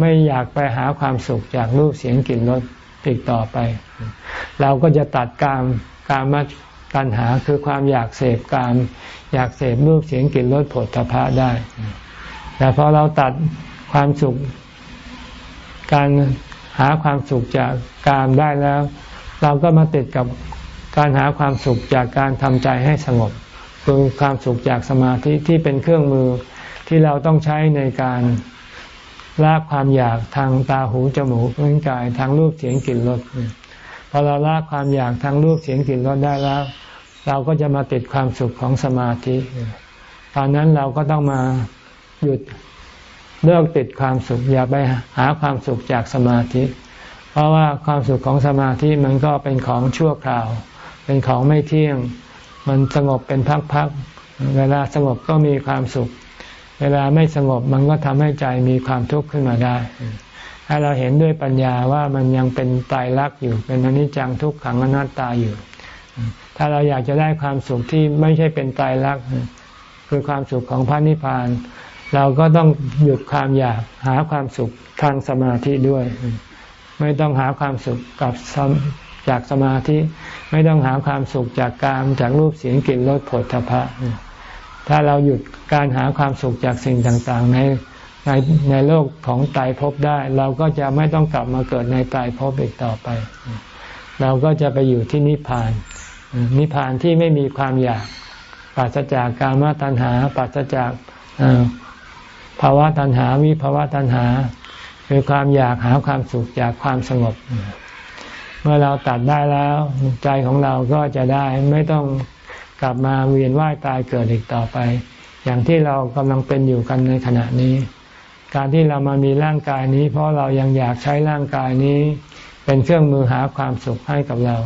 ไม่อยากไปหาความสุขจากรูปเสียงกลิ่นรสติดต่อไป เราก็จะตัดการการม ตัณหาคือความอยากเสพกาม อยากเสพรูปเสียงกลิ่นรสผลทพะได้ แต่พอเราตัดความสุข การหาความสุขจากกามได้แล้ว เราก็มาติดกับการหาความสุขจากการทำใจให้สงบคือความสุขจากสมาธิที่เป็นเครื่องมือที่เราต้องใช้ในการละความอยากทางตาหูจมูกร่างกายทางรูปเสียงกลิ่นรส พอเราละความอยากทางรูปเสียงกลิ่นรสได้แล้ว เราก็จะมาติดความสุขของสมาธิ ตอนนั้นเราก็ต้องมาหยุดเลิกติดความสุข อย่าไปหาความสุขจากสมาธิ เพราะว่าความสุขของสมาธิมันก็เป็นของชั่วคราว เป็นของไม่เที่ยง มันสงบเป็นพักๆเวลาสงบก็มีความสุข เวลาไม่สงบมันก็ทำให้ใจมีความทุกข์ขึ้นมาได้ ถ้าเราเห็นด้วยปัญญาว่ามันยังเป็นตายรักอยู่ เป็นอนิจจังทุกขังอนัตตาอยู่ ถ้าเราอยากจะได้ความสุขที่ไม่ใช่เป็นตายรัก คือความสุขของพระนิพพาน เราก็ต้องหยุดความอยากหาความสุขทางสมาธิด้วย ไม่ต้องหาความสุขกับจากสมาธิ ไม่ต้องหาความสุขจากการจากรูปเสียงกลิ่นรสผลทพะถ้าเราหยุดการหาความสุขจากสิ่งต่างๆใน ในในโลกของตายภพได้ เราก็จะไม่ต้องกลับมาเกิดในตายภพอีกต่อไป เราก็จะไปอยู่ที่นิพพาน นิพพานที่ไม่มีความอยากปราศจากการมตัณหาปราศจากภาวะตัณหาวิภาวะตัณหา คือความอยากหาความสุขจากความสงบ เมื่อเราตัดได้แล้วใจของเราก็จะได้ไม่ต้องกลับมาเวียนว่ายตายเกิดอีกต่อไป อย่างที่เรากำลังเป็นอยู่กันในขณะนี้ การที่เรามามีร่างกายนี้ เพราะเรายังอยากใช้ร่างกายนี้ เป็นเครื่องมือหาความสุขให้กับเรา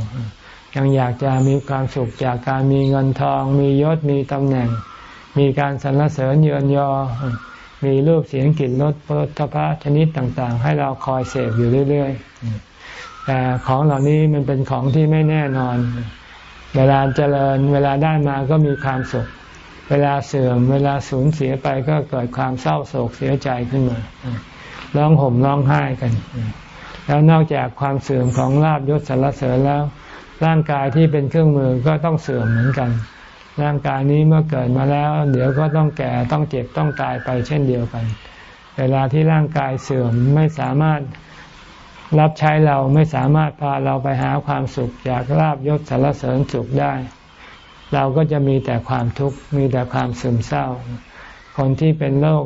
ยังอยากจะมีความสุขจากการมีเงินทอง มียศมีตำแหน่ง มีการสรรเสริญเยินยอ มีรูปเสียงกลิ่นรสพุทพะชนิดต่างๆ ให้เราคอยเสพอยู่เรื่อยๆแต่ของเหล่านี้มันเป็นของที่ไม่แน่นอน เวลาเจริญเวลาได้มาก็มีความสุข เวลาเสื่อมเวลาสูญเสียไปก็เกิดความเศร้าโศกเสียใจขึ้นมาร้องห่มร้องไห้กัน แล้วนอกจากความเสื่อมของลาบยศสรรเสริญแล้ว ร่างกายที่เป็นเครื่องมือก็ต้องเสื่อมเหมือนกัน ร่างกายนี้เมื่อเกิดมาแล้ว เดี๋ยวก็ต้องแก่ต้องเจ็บต้องตายไปเช่นเดียวกัน เวลาที่ร่างกายเสื่อมไม่สามารถรับใช้เราไม่สามารถพาเราไปหาความสุขจากลาบยศสรรเสริญสุขได้ เราก็จะมีแต่ความทุกข์มีแต่ความซึมเศร้า คนที่เป็นโรค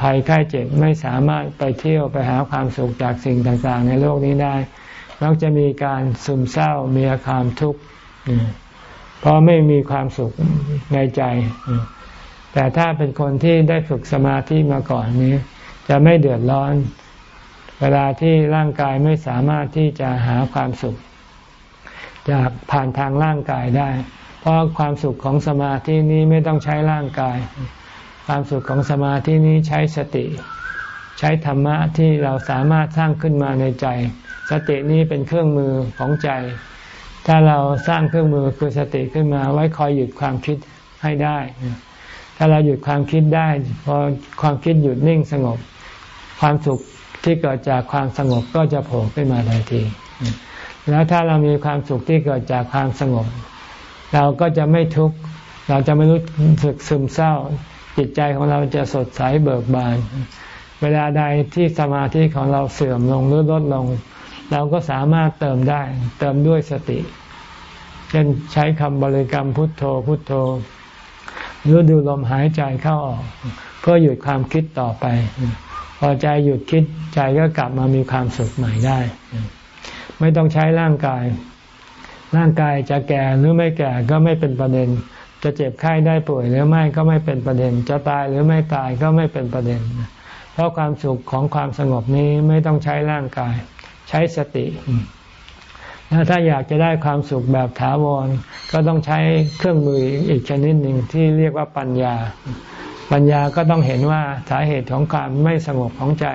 ภัยไข้เจ็บไม่สามารถไปเที่ยวไปหาความสุขจากสิ่งต่างๆ ในโลกนี้ได้มักจะมีการซึมเศร้ามีอาการทุกข์เพราะไม่มีความสุขในใจ แต่ถ้าเป็นคนที่ได้ฝึกสมาธิมาก่อนนี้ จะไม่เดือดร้อน เวลาที่ร่างกายไม่สามารถที่จะหาความสุข จากผ่านทางร่างกายได้ เพราะความสุขของสมาธินี้ไม่ต้องใช้ร่างกาย ความสุขของสมาธินี้ใช้สติ ใช้ธรรมะที่เราสามารถสร้างขึ้นมาในใจ สตินี้เป็นเครื่องมือของใจ ถ้าเราสร้างเครื่องมือคือสติขึ้นมาไว้คอยหยุดความคิดให้ได้ ถ้าเราหยุดความคิดได้ พอความคิดหยุดนิ่งสงบ ความสุขที่เกิดจากความสงบก็จะโผล่ขึ้นมาทันที แล้วถ้าเรามีความสุขที่เกิดจากความสงบ เราก็จะไม่ทุกข์เราจะไม่รู้สึกซึมเศร้า จิตใจของเราจะสดใสเบิกบาน เวลาใดที่สมาธิของเราเสื่อมลงหรือลดลง เราก็สามารถเติมได้ เติมด้วยสติ เช่นใช้คำบริกรรมพุทโธพุทโธหรือดูลมหายใจเข้าออก เพื่อหยุดความคิดต่อไป พอใจหยุดคิดใจก็กลับมามีความสุขใหม่ได้ ไม่ต้องใช้ร่างกาย ร่างกายจะแก่หรือไม่แก่ก็ไม่เป็นประเด็น จะเจ็บไข้ได้ป่วยหรือไม่ก็ไม่เป็นประเด็น จะตายหรือไม่ตายก็ไม่เป็นประเด็น เพราะความสุขของความสงบนี้ไม่ต้องใช้ร่างกาย ใช้สติแล้วถ้าอยากจะได้ความสุขแบบถาวร ก็ต้องใช้เครื่องมืออีกชนิดหนึ่งที่เรียกว่าปัญญา ปัญญาก็ต้องเห็นว่าสาเหตุของความไม่สงบของใจ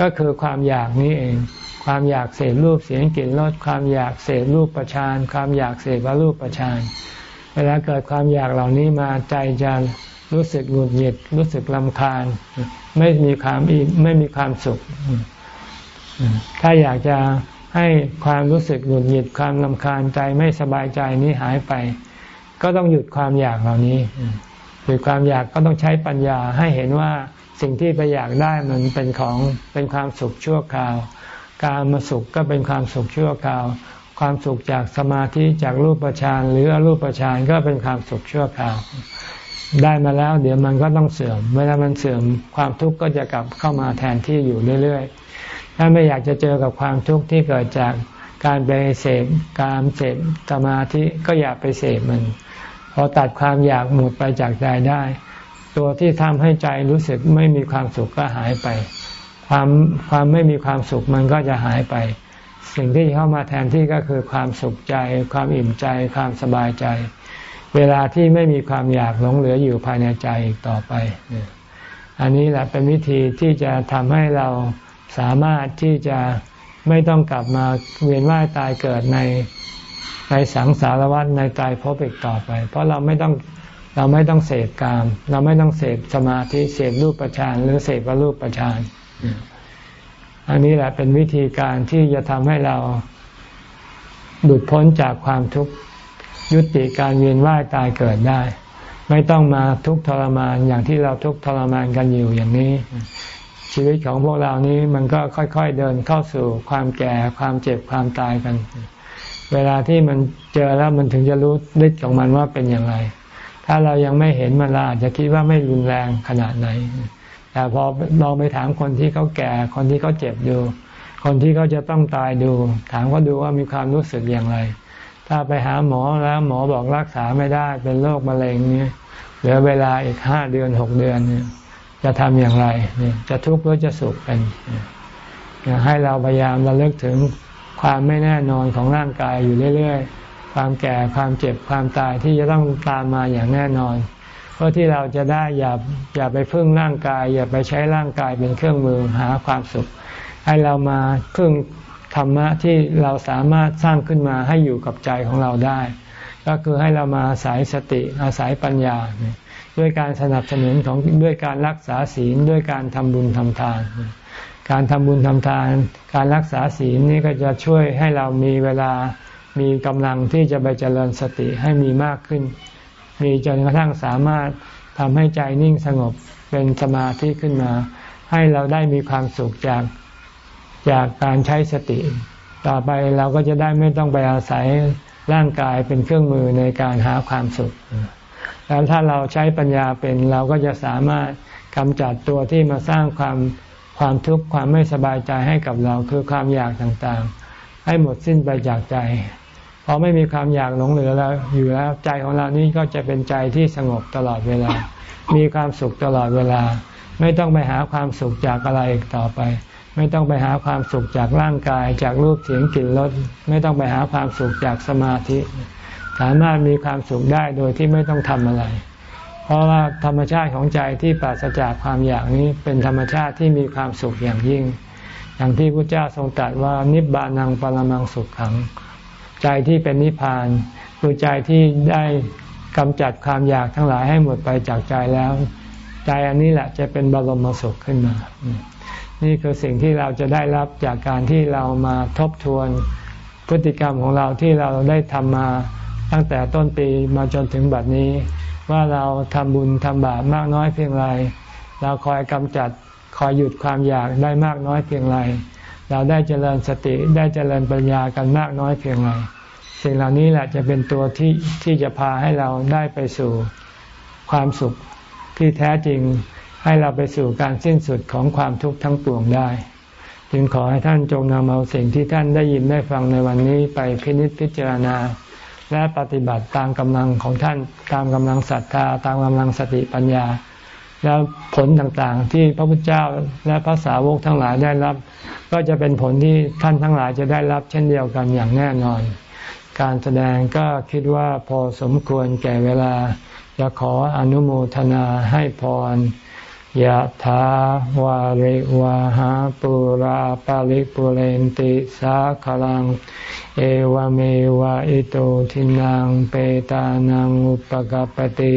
ก็คือความอยากนี้เอง ความอยากเสพรูปเสียงกลิ่นรสความอยากเสพรูปประชานความอยากเสพวรูปประชานเวลาเกิดความอยากเหล่านี้มาใจจะรู้สึกหงุดหงิดรู้สึกลำคาญ ไม่มีความไม่มีความสุข ถ้าอยากจะให้ความรู้สึกหงุดหงิดความลำคาญใจไม่สบายใจนี้หายไป ก็ต้องหยุดความอยากเหล่านี้หยุดความอยากก็ต้องใช้ปัญญาให้เห็นว่าสิ่งที่ไปอยากได้มันเป็นของเป็นความสุขชั่วคราว การมาสุขก็เป็นความสุขชั่วคราว ความสุขจากสมาธิจากรูปฌานหรืออรูปฌานก็เป็นความสุขชั่วคราว ได้มาแล้ว เดี๋ยวมันก็ต้องเสื่อม เวลามันเสื่อมความทุกข์ก็จะกลับเข้ามาแทนที่อยู่เรื่อยๆ ถ้าไม่อยากจะเจอกับความทุกข์ที่เกิดจากการไปเสพการเสพสมาธิก็อย่าไปเสพมันพอตัดความอยากหมดไปจากใจได้ ตัวที่ทำให้ใจรู้สึกไม่มีความสุขก็หายไป ความความไม่มีความสุขมันก็จะหายไป สิ่งที่เข้ามาแทนที่ก็คือความสุขใจ ความอิ่มใจ ความสบายใจ เวลาที่ไม่มีความอยากหลงเหลืออยู่ภายในใจอีกต่อไป อันนี้แหละเป็นวิธีที่จะทำให้เราสามารถที่จะไม่ต้องกลับมาเวียนว่ายตายเกิดในในสังสารวัฏในตายพบอีกต่อไป เพราะเราไม่ต้องเราไม่ต้องเสพกาม เราไม่ต้องเสพสมาธิเสพรูปประชานหรือเสพวรูปประชาน อันนี้แหละเป็นวิธีการที่จะทำให้เราหลุดพ้นจากความทุกข์ยุติการเวียนว่ายตายเกิดได้ ไม่ต้องมาทุกข์ทรมานอย่างที่เราทุกข์ทรมานกันอยู่อย่างนี้ ชีวิตของพวกเรานี้มันก็ค่อย ๆ เดินเข้าสู่ความแก่ความเจ็บความตายกัน เวลาที่มันเจอแล้วมันถึงจะรู้ฤทธิ์ของมันว่าเป็นอย่างไร ถ้าเรายังไม่เห็นมันเราอาจจะคิดว่าไม่รุนแรงขนาดไหน แต่พอลองไปถามคนที่เขาแก่ คนที่เขาเจ็บดู คนที่เขาจะต้องตายดู ถามเขาดูว่ามีความรู้สึกอย่างไร ถ้าไปหาหมอแล้วหมอบอกรักษาไม่ได้เป็นโรคมะเร็งนี่เหลือเวลาอีกห้าเดือนหกเดือนเนี่ยจะทำอย่างไรนี่จะทุกข์หรือจะสุขเป็นให้เราพยายามระลึกถึงความไม่แน่นอนของร่างกายอยู่เรื่อย ๆ ความแก่ความเจ็บความตายที่จะต้องตามมาอย่างแน่นอน พราะที่เราจะได้อย่าอย่าไปพึ่งร่างกาย อย่าไปใช้ร่างกายเป็นเครื่องมือหาความสุข ให้เรามาพึ่งธรรมะที่เราสามารถสร้างขึ้นมาให้อยู่กับใจของเราได้ ก็คือให้เรามาอาศัยสติอาศัยปัญญา ด้วยการสนับสนุนของด้วยการรักษาศีลด้วยการทำบุญทำทาน การทำบุญทำทาน การรักษาศีลนี่ก็จะช่วยให้เรามีเวลามีกำลังที่จะไปเจริญสติให้มีมากขึ้น มีจนกระทั่งสามารถทำให้ใจนิ่งสงบเป็นสมาธิขึ้นมา ให้เราได้มีความสุขจากจากการใช้สติ ต่อไปเราก็จะได้ไม่ต้องไปอาศัยร่างกายเป็นเครื่องมือในการหาความสุข แล้วถ้าเราใช้ปัญญาเป็นเราก็จะสามารถกำจัดตัวที่มาสร้างความความทุกข์ความไม่สบายใจให้กับเราคือความอยากต่างๆ ให้หมดสิ้นไปจากใจ อไม่มีความอยากหลงเหลือแล้วอยู่แล้วใจของเรานี้ก็จะเป็นใจที่สงบตลอดเวลา มีความสุขตลอดเวลา ไม่ต้องไปหาความสุขจากอะไรอีกต่อไป ไม่ต้องไปหาความสุขจากร่างกาย จากรูปเสียงกลิ่นรสไม่ต้องไปหาความสุขจากสมาธิ สามารถมีความสุขได้โดยที่ไม่ต้องทำอะไร เพราะว่าธรรมชาติของใจที่ปราศจากความอยากนี้เป็นธรรมชาติที่มีความสุขอย่างยิ่ง อย่างที่พระเจ้าทรงตรัสว่านิบานังปรมังสุขขัง ใจที่เป็นนิพพานคือใจที่ได้กำจัดความอยากทั้งหลายให้หมดไปจากใจแล้ว ใจอันนี้แหละจะเป็นบรมสุขขึ้นมา นี่คือสิ่งที่เราจะได้รับจากการที่เรามาทบทวนพฤติกรรมของเราที่เราได้ทำมาตั้งแต่ต้นปีมาจนถึงบัดนี้ ว่าเราทำบุญทำบาปมากน้อยเพียงไร เราคอยกำจัดคอยหยุดความอยากได้มากน้อยเพียงไร เราได้เจริญสติได้เจริญปัญญากันมากน้อยเพียงไรสิ่งเหล่านี้แหละจะเป็นตัวที่ที่จะพาให้เราได้ไปสู่ความสุขที่แท้จริงให้เราไปสู่การสิ้นสุดของความทุกข์ทั้งปวงได้ จึงขอให้ท่านจงนำเอาสิ่งที่ท่านได้ยินได้ฟังในวันนี้ไปพินิจพิจารณา และปฏิบัติตามกำลังของท่านตามกำลังศรัทธา ตามกำลังสติปัญญา แล้วผลต่างๆ ที่พระพุทธเจ้าและพระสาวกทั้งหลายได้รับ ก็จะเป็นผลที่ท่านทั้งหลายจะได้รับเช่นเดียวกันอย่างแน่นอน การแสดงก็คิดว่าพอสมควรแก่เวลา จะขออนุโมทนาให้พรยะถาวาริวาหาปุราปาริปุเรนติสาขลัง เอวเมวะอิโตทินังเปตานังอุปกปติ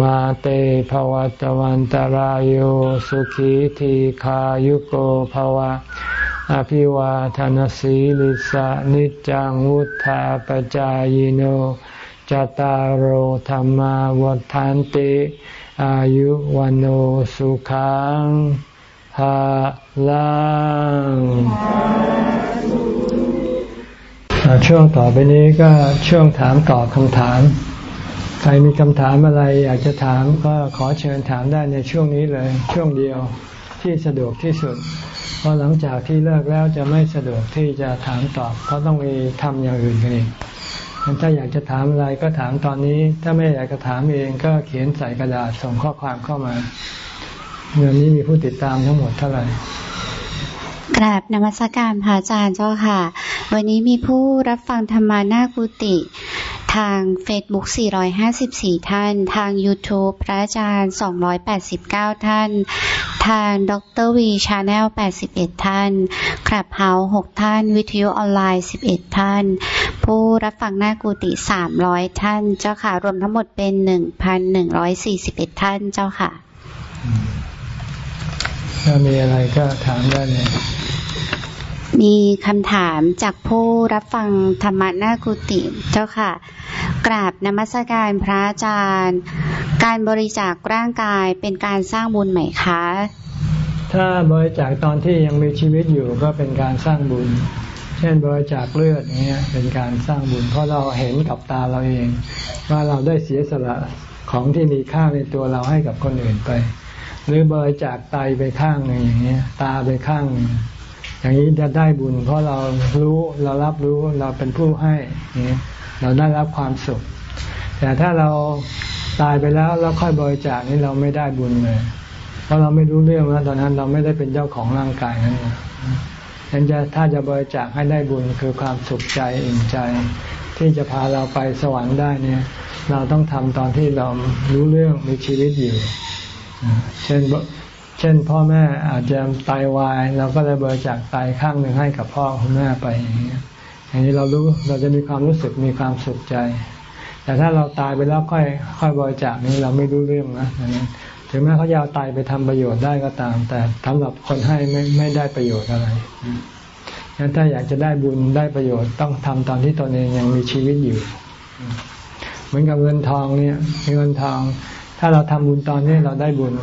มาเตภวัตวันตารโยสุขีทีขายุโกภวะ อภิวาทานสีลิสานิจังวุธาปจายโนจตารโหธรรมวัฏานติ อายุวันโอสุขังภาลังช่วงต่อไปนี้ก็ช่วงถามตอบคำถาม ใครมีคำถามอะไรอยากจะถามก็ขอเชิญถามได้ในช่วงนี้เลย ช่วงเดียวที่สะดวกที่สุด เพราะหลังจากที่เลิกแล้วจะไม่สะดวกที่จะถามตอบ เพราะต้องมีทำอย่างอื่นกันเองถ้าอยากจะถามอะไรก็ถามตอนนี้ ถ้าไม่อยากจะถามเองก็เขียนใส่กระดาษส่งข้อความเข้ามาเดือนนี้มีผู้ติดตามทั้งหมดเท่าไหร่กราบนมัสการพระอาจารย์เจ้าค่ะ วันนี้มีผู้รับฟังธรรมานากุติ ทาง Facebook 454 ท่าน ทาง YouTube พระอาจารย์ 289 ท่าน ทางดรวีชาแนล81 ท่านคลับเฮาส์6ท่าน วิทยุออนไลน์ 11 ท่าน ผู้รับฟังหน้ากุติ 300 ท่าน เจ้าค่ะ รวมทั้งหมดเป็น 1,141 ท่านเจ้าค่ะ ถ้ามีอะไรก็ถามได้เลย มีคำถามจากผู้รับฟังธรรมะนากุติเจ้าค่ะ กราบนมัสการพระอาจารย์ การบริจาคร่างกายเป็นการสร้างบุญไหมคะ ถ้าบริจาคตอนที่ยังมีชีวิตอยู่ก็เป็นการสร้างบุญ เช่นบริจาคเลือดอย่างเงี้ยเป็นการสร้างบุญ เพราะเราเห็นกับตาเราเอง ว่าเราได้เสียสละของที่มีค่าในตัวเราให้กับคนอื่นไป หรือบริจาคไตไปข้างหนึ่งอย่างเงี้ย ตาไปข้างหนึ่ง อย่างนี้จะได้บุญ เพราะเรารู้เรารับรู้เราเป็นผู้ให้เราได้รับความสุข แต่ถ้าเราตายไปแล้วแล้วค่อยบริจาคนี่เราไม่ได้บุญเลยเพราะเราไม่รู้เรื่องแล้วตอนนั้นเราไม่ได้เป็นเจ้าของร่างกายนั้นดังนั้นจะถ้าจะบริจาคให้ได้บุญคือความสุขใจอิ่มใจ ที่จะพาเราไปสวรรค์ได้เนี่ย เราต้องทำตอนที่เรารู้เรื่องมีชีวิตอยู่ เช่น เช่นพ่อแม่อาจจะตายวายเราก็เลยบริจาคไตข้างหนึ่งให้กับพ่อคุณแม่ไปอย่างนี้อย่างนี้เรารู้เราจะมีความรู้สึกมีความสุขใจ แต่ถ้าเราตายไปแล้วค่อยค่อยบริจาคนี้เราไม่รู้เรื่องนะนั้นถึงแม้เขาจะเอาไตไปทำประโยชน์ได้ก็ตาม แต่สำหรับคนให้ไม่ไม่ได้ประโยชน์อะไรงั้นถ้าอยากจะได้บุญได้ประโยชน์ต้องทำตอนที่ตนเองยังมีชีวิตอยู่ เหมือนกับเงินทองเนี่ยเงินทอง ถ้าเราทำบุญตอนนี้เราได้บุญ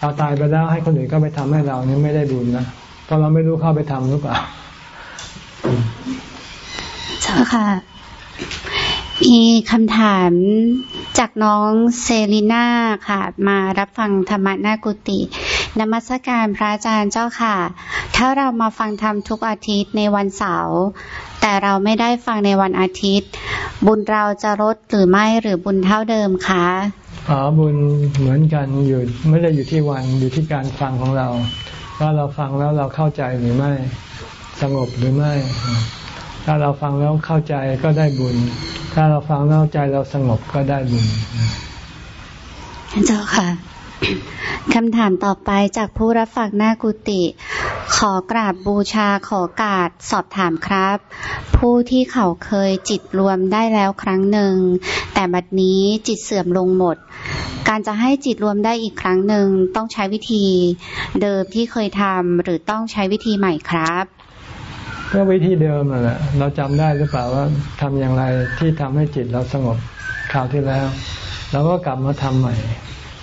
เราตายไปแล้วให้คนอื่นก็ไปทำให้เรานี่ไม่ได้บุญนะเพราะเราไม่รู้เข้าไปทำหรือเปล่าใช่ค่ะ มีคำถามจากน้องเซรีน่าค่ะ มารับฟังธรรมะนากุตินมัสการพระอาจารย์เจ้าค่ะ ถ้าเรามาฟังธรรมทุกอาทิตย์ในวันเสาร์แต่เราไม่ได้ฟังในวันอาทิตย์ บุญเราจะลดหรือไม่หรือบุญเท่าเดิมคะ อ๋อบุญเหมือนกันอยู่ไม่ได้อยู่ที่วันอยู่ที่การฟังของเรา ว่าเราฟังแล้วเราเข้าใจหรือไม่สงบหรือไม่ ถ้าเราฟังแล้วเข้าใจก็ได้บุญ ถ้าเราฟังแล้วใจเราสงบก็ได้บุญเจ้าค่ะ คำถามต่อไปจากผู้รับฝากหน้ากุฏิขอกราบบูชาขอกาดสอบถามครับ ผู้ที่เขาเคยจิตรวมได้แล้วครั้งหนึ่ง แต่บัดนี้จิตเสื่อมลงหมด การจะให้จิตรวมได้อีกครั้งหนึ่งต้องใช้วิธีเดิมที่เคยทำหรือต้องใช้วิธีใหม่ครับก็วิธีเดิมแหละเราจำได้หรือเปล่าว่าทำอย่างไรที่ทำให้จิตเราสงบคราวที่แล้วเราก็กลับมาทำใหม่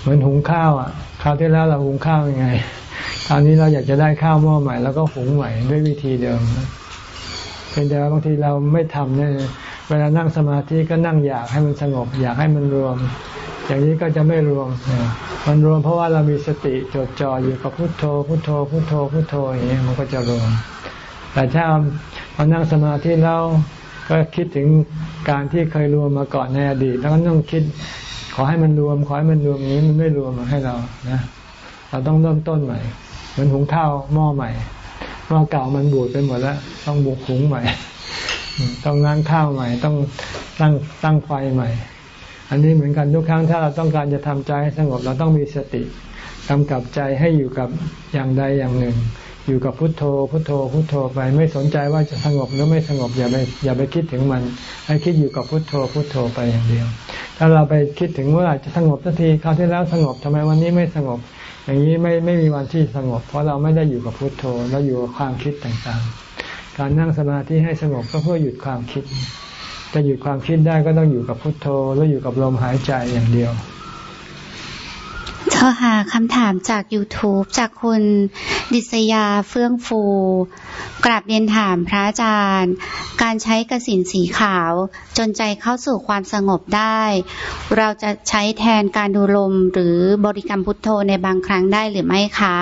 เหมือนหุงข้าวอะคราวที่แล้วเราหุงข้าวยังไงคราวนี้เราอยากจะได้ข้าวหม้อใหม่ แล้วก็หุงใหม่ด้วยวิธีเดิมเป็นแต่บางทีเราไม่ทำเนี่ยเวลานั่งสมาธิก็นั่งอยากให้มันสงบ อยากให้มันรวม อย่างนี้ก็จะไม่รวมมันรวมเพราะว่าเรามีสติจดจ่ออยู่กับพุทโธ พุทโธ พุทโธพุทโธอย่างนี้มันก็จะรวม แต่ถ้าพอนั่งสมาธิแล้วก็คิดถึงการที่เคยรวมมาก่อนในอดีต แล้วก็ต้องคิด ขอให้มันรวม ขอให้มันรวมนี้มันไม่รวมมาให้เรานะเราต้องเริ่มต้นใหม่เหมือนหุงข้าวหม้อใหม่หม้อเก่ามันบูดไปหมดแล้วต้องบุกหุงใหม่ ต้องล้างข้าวใหม่ ต้องตั้งตั้งไฟใหม่ อันนี้เหมือนกันทุกครั้งถ้าเราต้องการจะทำใจให้สงบเราต้องมีสติกำกับใจให้อยู่กับอย่างใดอย่างหนึ่ง อยู่กับพุทโธ พุทโธ พุทโธไปไม่สนใจว่าจะสงบหรือไม่สงบอย่าไปอย่าไปคิดถึงมัน ให้คิดอยู่กับพุทโธ พุทโธไปอย่างเดียว ถ้าเราไปคิดถึงว่าจะสงบสักทีคราวที่แล้วสงบทำไมวันนี้ไม่สงบ อย่างนี้ไม่ไม่มีวันที่สงบ เพราะเราไม่ได้อยู่กับพุทโธเราอยู่กับความคิดต่างๆ การนั่งสมาธิให้สงบก็เพื่อหยุดความคิดจะหยุดความคิดได้ก็ต้องอยู่กับพุทโธแล้วอยู่กับลมหายใจอย่างเดียว เจ้าค่ะคำถามจาก YouTube จากคุณดิษยาเฟื่องฟู กราบเรียนถามพระอาจารย์ การใช้กสินสีขาว จนใจเข้าสู่ความสงบได้ เราจะใช้แทนการดูลมหรือบริกรรมพุทโธในบางครั้งได้หรือไม่คะ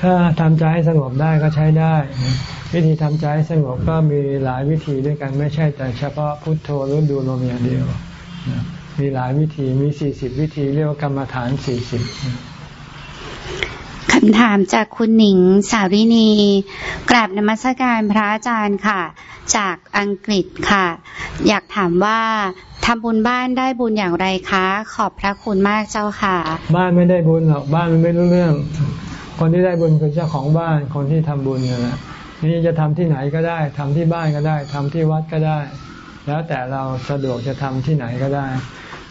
ถ้าทำใจให้สงบได้ก็ใช้ได้ วิธีทำใจให้สงบก็มีหลายวิธีด้วยกันไม่ใช่แต่เฉพาะพุทโธหรือดูลมอย่างเดียว มีหลายวิธีมีสี่สิบวิธีเรียกว่ากรรมฐานสี่สิบคำถามจากคุณหนิงสาวินีกราบนมัสการพระอาจารย์ค่ะ จากอังกฤษค่ะ อยากถามว่าทำบุญบ้านได้บุญอย่างไรคะ ขอบพระคุณมากเจ้าค่ะ บ้านไม่ได้บุญหรอกบ้านมันไม่รู้เรื่อง คนที่ได้บุญคือเจ้าของบ้านคนที่ทำบุญนี่แหละนี่จะทำที่ไหนก็ได้ทำที่บ้านก็ได้ทำที่วัดก็ได้ แล้วแต่เราสะดวกจะทำที่ไหนก็ได้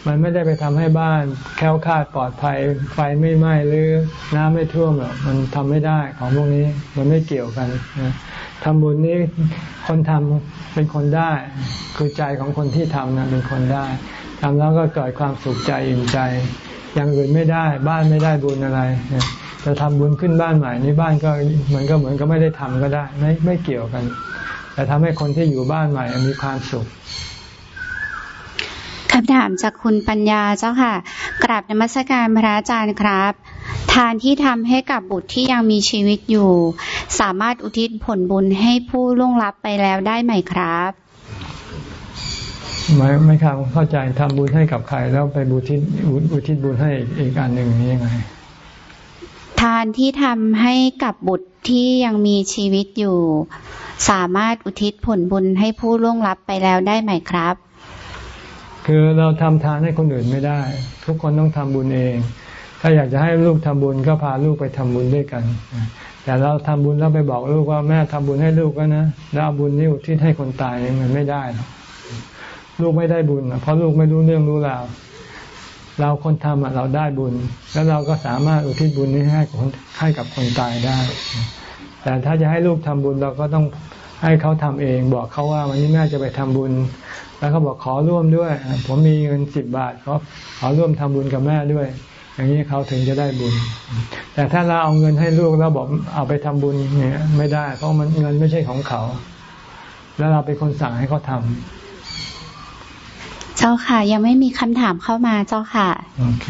มันไม่ได้ไปทำให้บ้านแค้วคาดปลอดภัย ไฟไม่ไหม้หรือน้ำไม่ท่วมหรอกมันทำไม่ได้ของพวกนี้มันไม่เกี่ยวกันนะทำบุญนี้คนทำเป็นคนได้ คือใจของคนที่ทำนะเป็นคนได้ทำแล้วก็เกิดความสุขใจอิ่มใจ อย่างอื่นไม่ได้ บ้านไม่ได้บุญอะไรจะทำบุญขึ้นบ้านใหม่นี่บ้านก็มันก็เหมือนก็ไม่ได้ทำก็ได้ ไม่ไม่เกี่ยวกันแต่ทำให้คนที่อยู่บ้านใหม่มีความสุข คำถามจากคุณปัญญาเจ้าค่ะ กราบนมัสการพระอาจารย์ครับ ทานที่ทำให้กับบุตรที่ยังมีชีวิตอยู่ สามารถอุทิศผลบุญให้ผู้ล่วงลับไปแล้วได้ไหมครับไม่ไม่ครับเข้าใจทำบุญให้กับใครแล้วไปบุทิศอุทิศบุญให้อีกอันหนึ่งนี้ยังไง ทานที่ทำให้กับบุตรที่ยังมีชีวิตอยู่ สามารถอุทิศผลบุญให้ผู้ล่วงลับไปแล้วได้ไหมครับ คือเราทำทานให้คนอื่นไม่ได้ ทุกคนต้องทำบุญเอง ถ้าอยากจะให้ลูกทำบุญก็พาลูกไปทำบุญด้วยกัน แต่เราทำบุญแล้วไปบอกลูกว่าแม่ทำบุญให้ลูกก็นะแล้วเอาบุญนี้อุทิศให้คนตายมันไม่ได้หรอกลูกไม่ได้บุญเพราะลูกไม่รู้เรื่องรู้ราวเราคนทำเราได้บุญ แล้วเราก็สามารถอุทิศบุญนี้ให้คนให้กับคนตายได้ แต่ถ้าจะให้ลูกทำบุญเราก็ต้องให้เขาทำเอง บอกเขาว่าวันนี้แม่จะไปทำบุญ แล้วเขาบอกขอร่วมด้วย ผมมีเงินสิบบาทเขาขอร่วมทำบุญกับแม่ด้วย อย่างนี้เขาถึงจะได้บุญ แต่ถ้าเราเอาเงินให้ลูกแล้วบอกเอาไปทำบุญเนี่ยไม่ได้ เพราะมันเงินไม่ใช่ของเขา แล้วเราเป็นคนสั่งให้เขาทาเจ้าค่ะ ยังไม่มีคำถามเข้ามาเจ้าค่ะ โอเค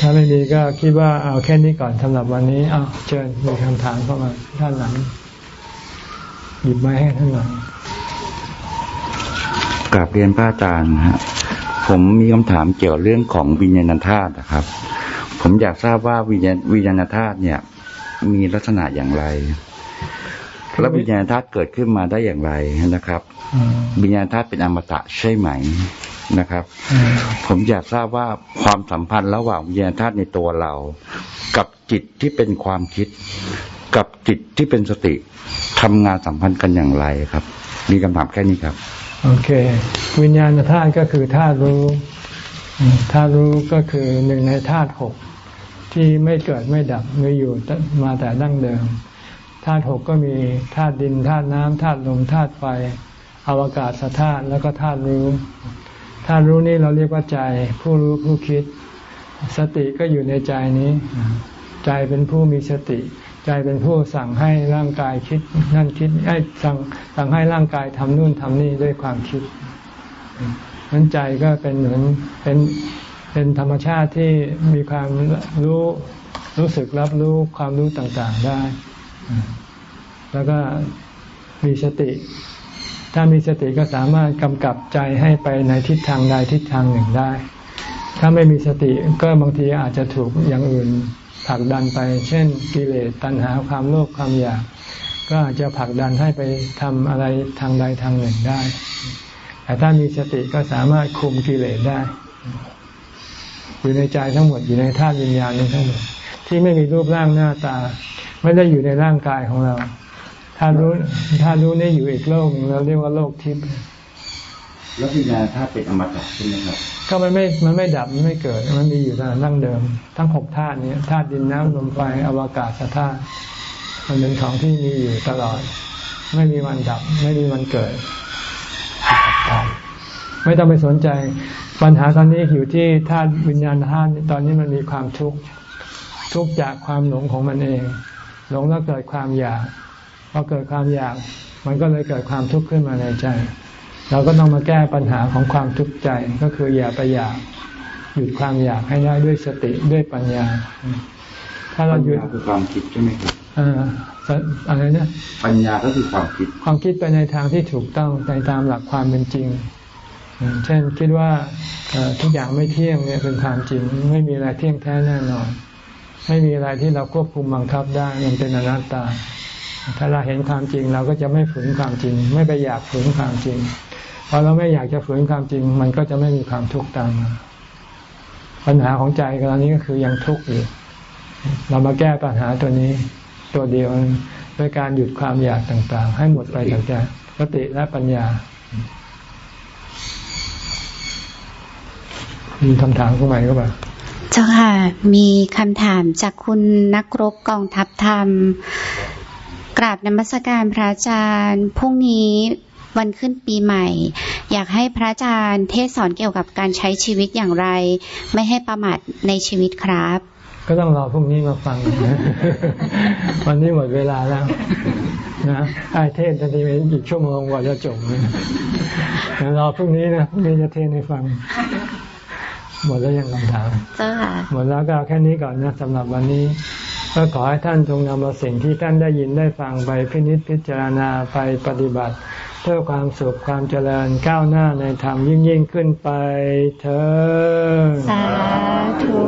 ถ้าไม่มีก็คิดว่าเอาแค่นี้ก่อนสำหรับวันนี้เอาเชิญมีคำถามเข้ามาท่านหลังหยิบไม้ให้ท่านหลัง กราบเรียนพระอาจารย์ฮะผมมีคำถามเกี่ยวเรื่องของวิญญาณธาตุนะครับ ผมอยากทราบว่าวิญญาณวิญญาณธาตุเนี่ย มีลักษณะอย่างไร แล้ววิญญาณธาตุเกิดขึ้นมาได้อย่างไรนะครับวิญญาณธาตุเป็นอมตะใช่ไหมนะครับ ผมอยากทราบว่าความสัมพันธ์ระหว่างวิญญาณธาตุในตัวเรา กับจิตที่เป็นความคิด กับจิตที่เป็นสติทำงานสัมพันธ์กันอย่างไรครับ มีคำถามแค่นี้ครับ โอเค วิญญาณธาตุก็คือธาตุรู้ธาตุรู้ก็คือหนึ่งในธาตุหกที่ไม่เกิดไม่ดับมีอยู่มาแต่ดั้งเดิมธาตุหกก็มีธาตุดินธาตุน้ำธาตุลมธาตุไฟอวกาศธาตุแล้วก็ธาตุรู้ธาตุรู้นี่เราเรียกว่าใจ ผู้รู้ผู้คิด สติก็อยู่ในใจนี้ ใจเป็นผู้มีสติ ใจเป็นผู้สั่งให้ร่างกายคิดนั่นคิดให้สั่งสั่งให้ร่างกายทำนู่นทำนี่ด้วยความคิดนั้นใจก็เป็นเหมือนเป็นเป็นธรรมชาติที่มีความรู้รู้สึกรับรู้ความรู้ต่างๆได้ แล้วก็มีสติ ถ้ามีสติก็สามารถกำกับใจให้ไปในทิศทางใดทิศทางหนึ่งได้ ถ้าไม่มีสติก็บางทีอาจจะถูกอย่างอื่น ผลักดันไป เช่นกิเลสตัณหาความโลภความอยาก ก็อาจจะผลักดันให้ไปทำอะไรทางใดทางหนึ่งได้ แต่ถ้ามีสติก็สามารถคุมกิเลสได้ อยู่ในใจทั้งหมดอยู่ในธาตุวิญญาณนี้ทั้งหมด ที่ไม่มีรูปร่างหน้าตา ไม่ได้อยู่ในร่างกายของเราถ้ารู้ถ้ารู้นี่อยู่อีกโลกหนึ่งเราเรียกว่าโลกทิพย์แล้ววิญญาณธาตุเป็นอมตะใช่ไหมครับ ก็มันไม่ มันไม่ดับ มันไม่เกิด มันมีอยู่ตามดั้งเดิม ทั้งหกธาตุนี้ธาตุดินน้ำลมไฟอวกาศธาตุมันเป็นของที่มีอยู่ตลอด ไม่มีวันดับ ไม่มีวันเกิด ไม่ต้องไปสนใจ ปัญหาตอนนี้อยู่ที่ธาตุวิญญาณธาตุตอนนี้มันมีความทุกข์ทุกข์จากความหลงของมันเอง หลงแล้วเกิดความอยากพอเกิดความอยาก มันก็เลยเกิดความทุกข์ขึ้นมาในใจ เราก็ต้องมาแก้ปัญหาของความทุกข์ใจก็คืออย่าไปอยากหยุดความอยากให้ได้ด้วยสติด้วยปัญญา ถ้าเราปัญหยุดญาคือความคิดใช่ไหมครับเอ่อสอะไรเนี่ยปัญญาก็คือความคิด ความคิดไปในทางที่ถูกต้องในตามหลักความเป็นจริงอืมเช่นคิดว่าเอ่อทุกอย่างไม่เที่ยงเนี่ยเป็นความจริง ไม่มีอะไรเที่ยงแท้แน่นอน ไม่มีอะไรที่เราควบคุมบังคับได้มันเป็นอนัตตา ถ้าเราเห็นความจริงเราก็จะไม่ฝืนความจริง ไม่ไปอยากฝืนความจริง พอเราไม่อยากจะฝืนความจริง มันก็จะไม่มีความทุกข์ตามมาปัญหาของใจตอนนี้ก็คือยังทุกข์อยู่ เรามาแก้ปัญหาตัวนี้ตัวเดียวด้วยการหยุดความอยากต่าง ๆ ให้หมดไปจากใจสติและปัญญา มีคำถามเข้ามาก็แบบเจ้าค่ะ มีคำถามจากคุณนักรบกองทัพธรรม กราบนมัสการพระอาจารย์ พรุ่งนี้ วันขึ้นปีใหม่ อยากให้พระอาจารย์เทศสอนเกี่ยวกับการใช้ชีวิตอย่างไร ไม่ให้ประมาทในชีวิตครับ ก็ต้องรอพรุ่งนี้มาฟังนะวันนี้หมดเวลาแล้วนะไอเทศทันทีอีกชั่วโมงกว่าจะจบนะเดี๋ยวรอพรุ่งนี้นะพรุ่งนี้จะเทศให้ฟังหมดแล้วยังคำถามเจ้าค่ะหมดแล้วก็เอาแค่นี้ก่อนนะสำหรับวันนี้ ก็ขอให้ท่านจงนำเอาสิ่งที่ท่านได้ยินได้ฟังไปพินิจพิจารณาไปปฏิบัติเพื่อความสุขความเจริญก้าวหน้าในธรรมยิ่งยิ่งขึ้นไปเธอสาธุ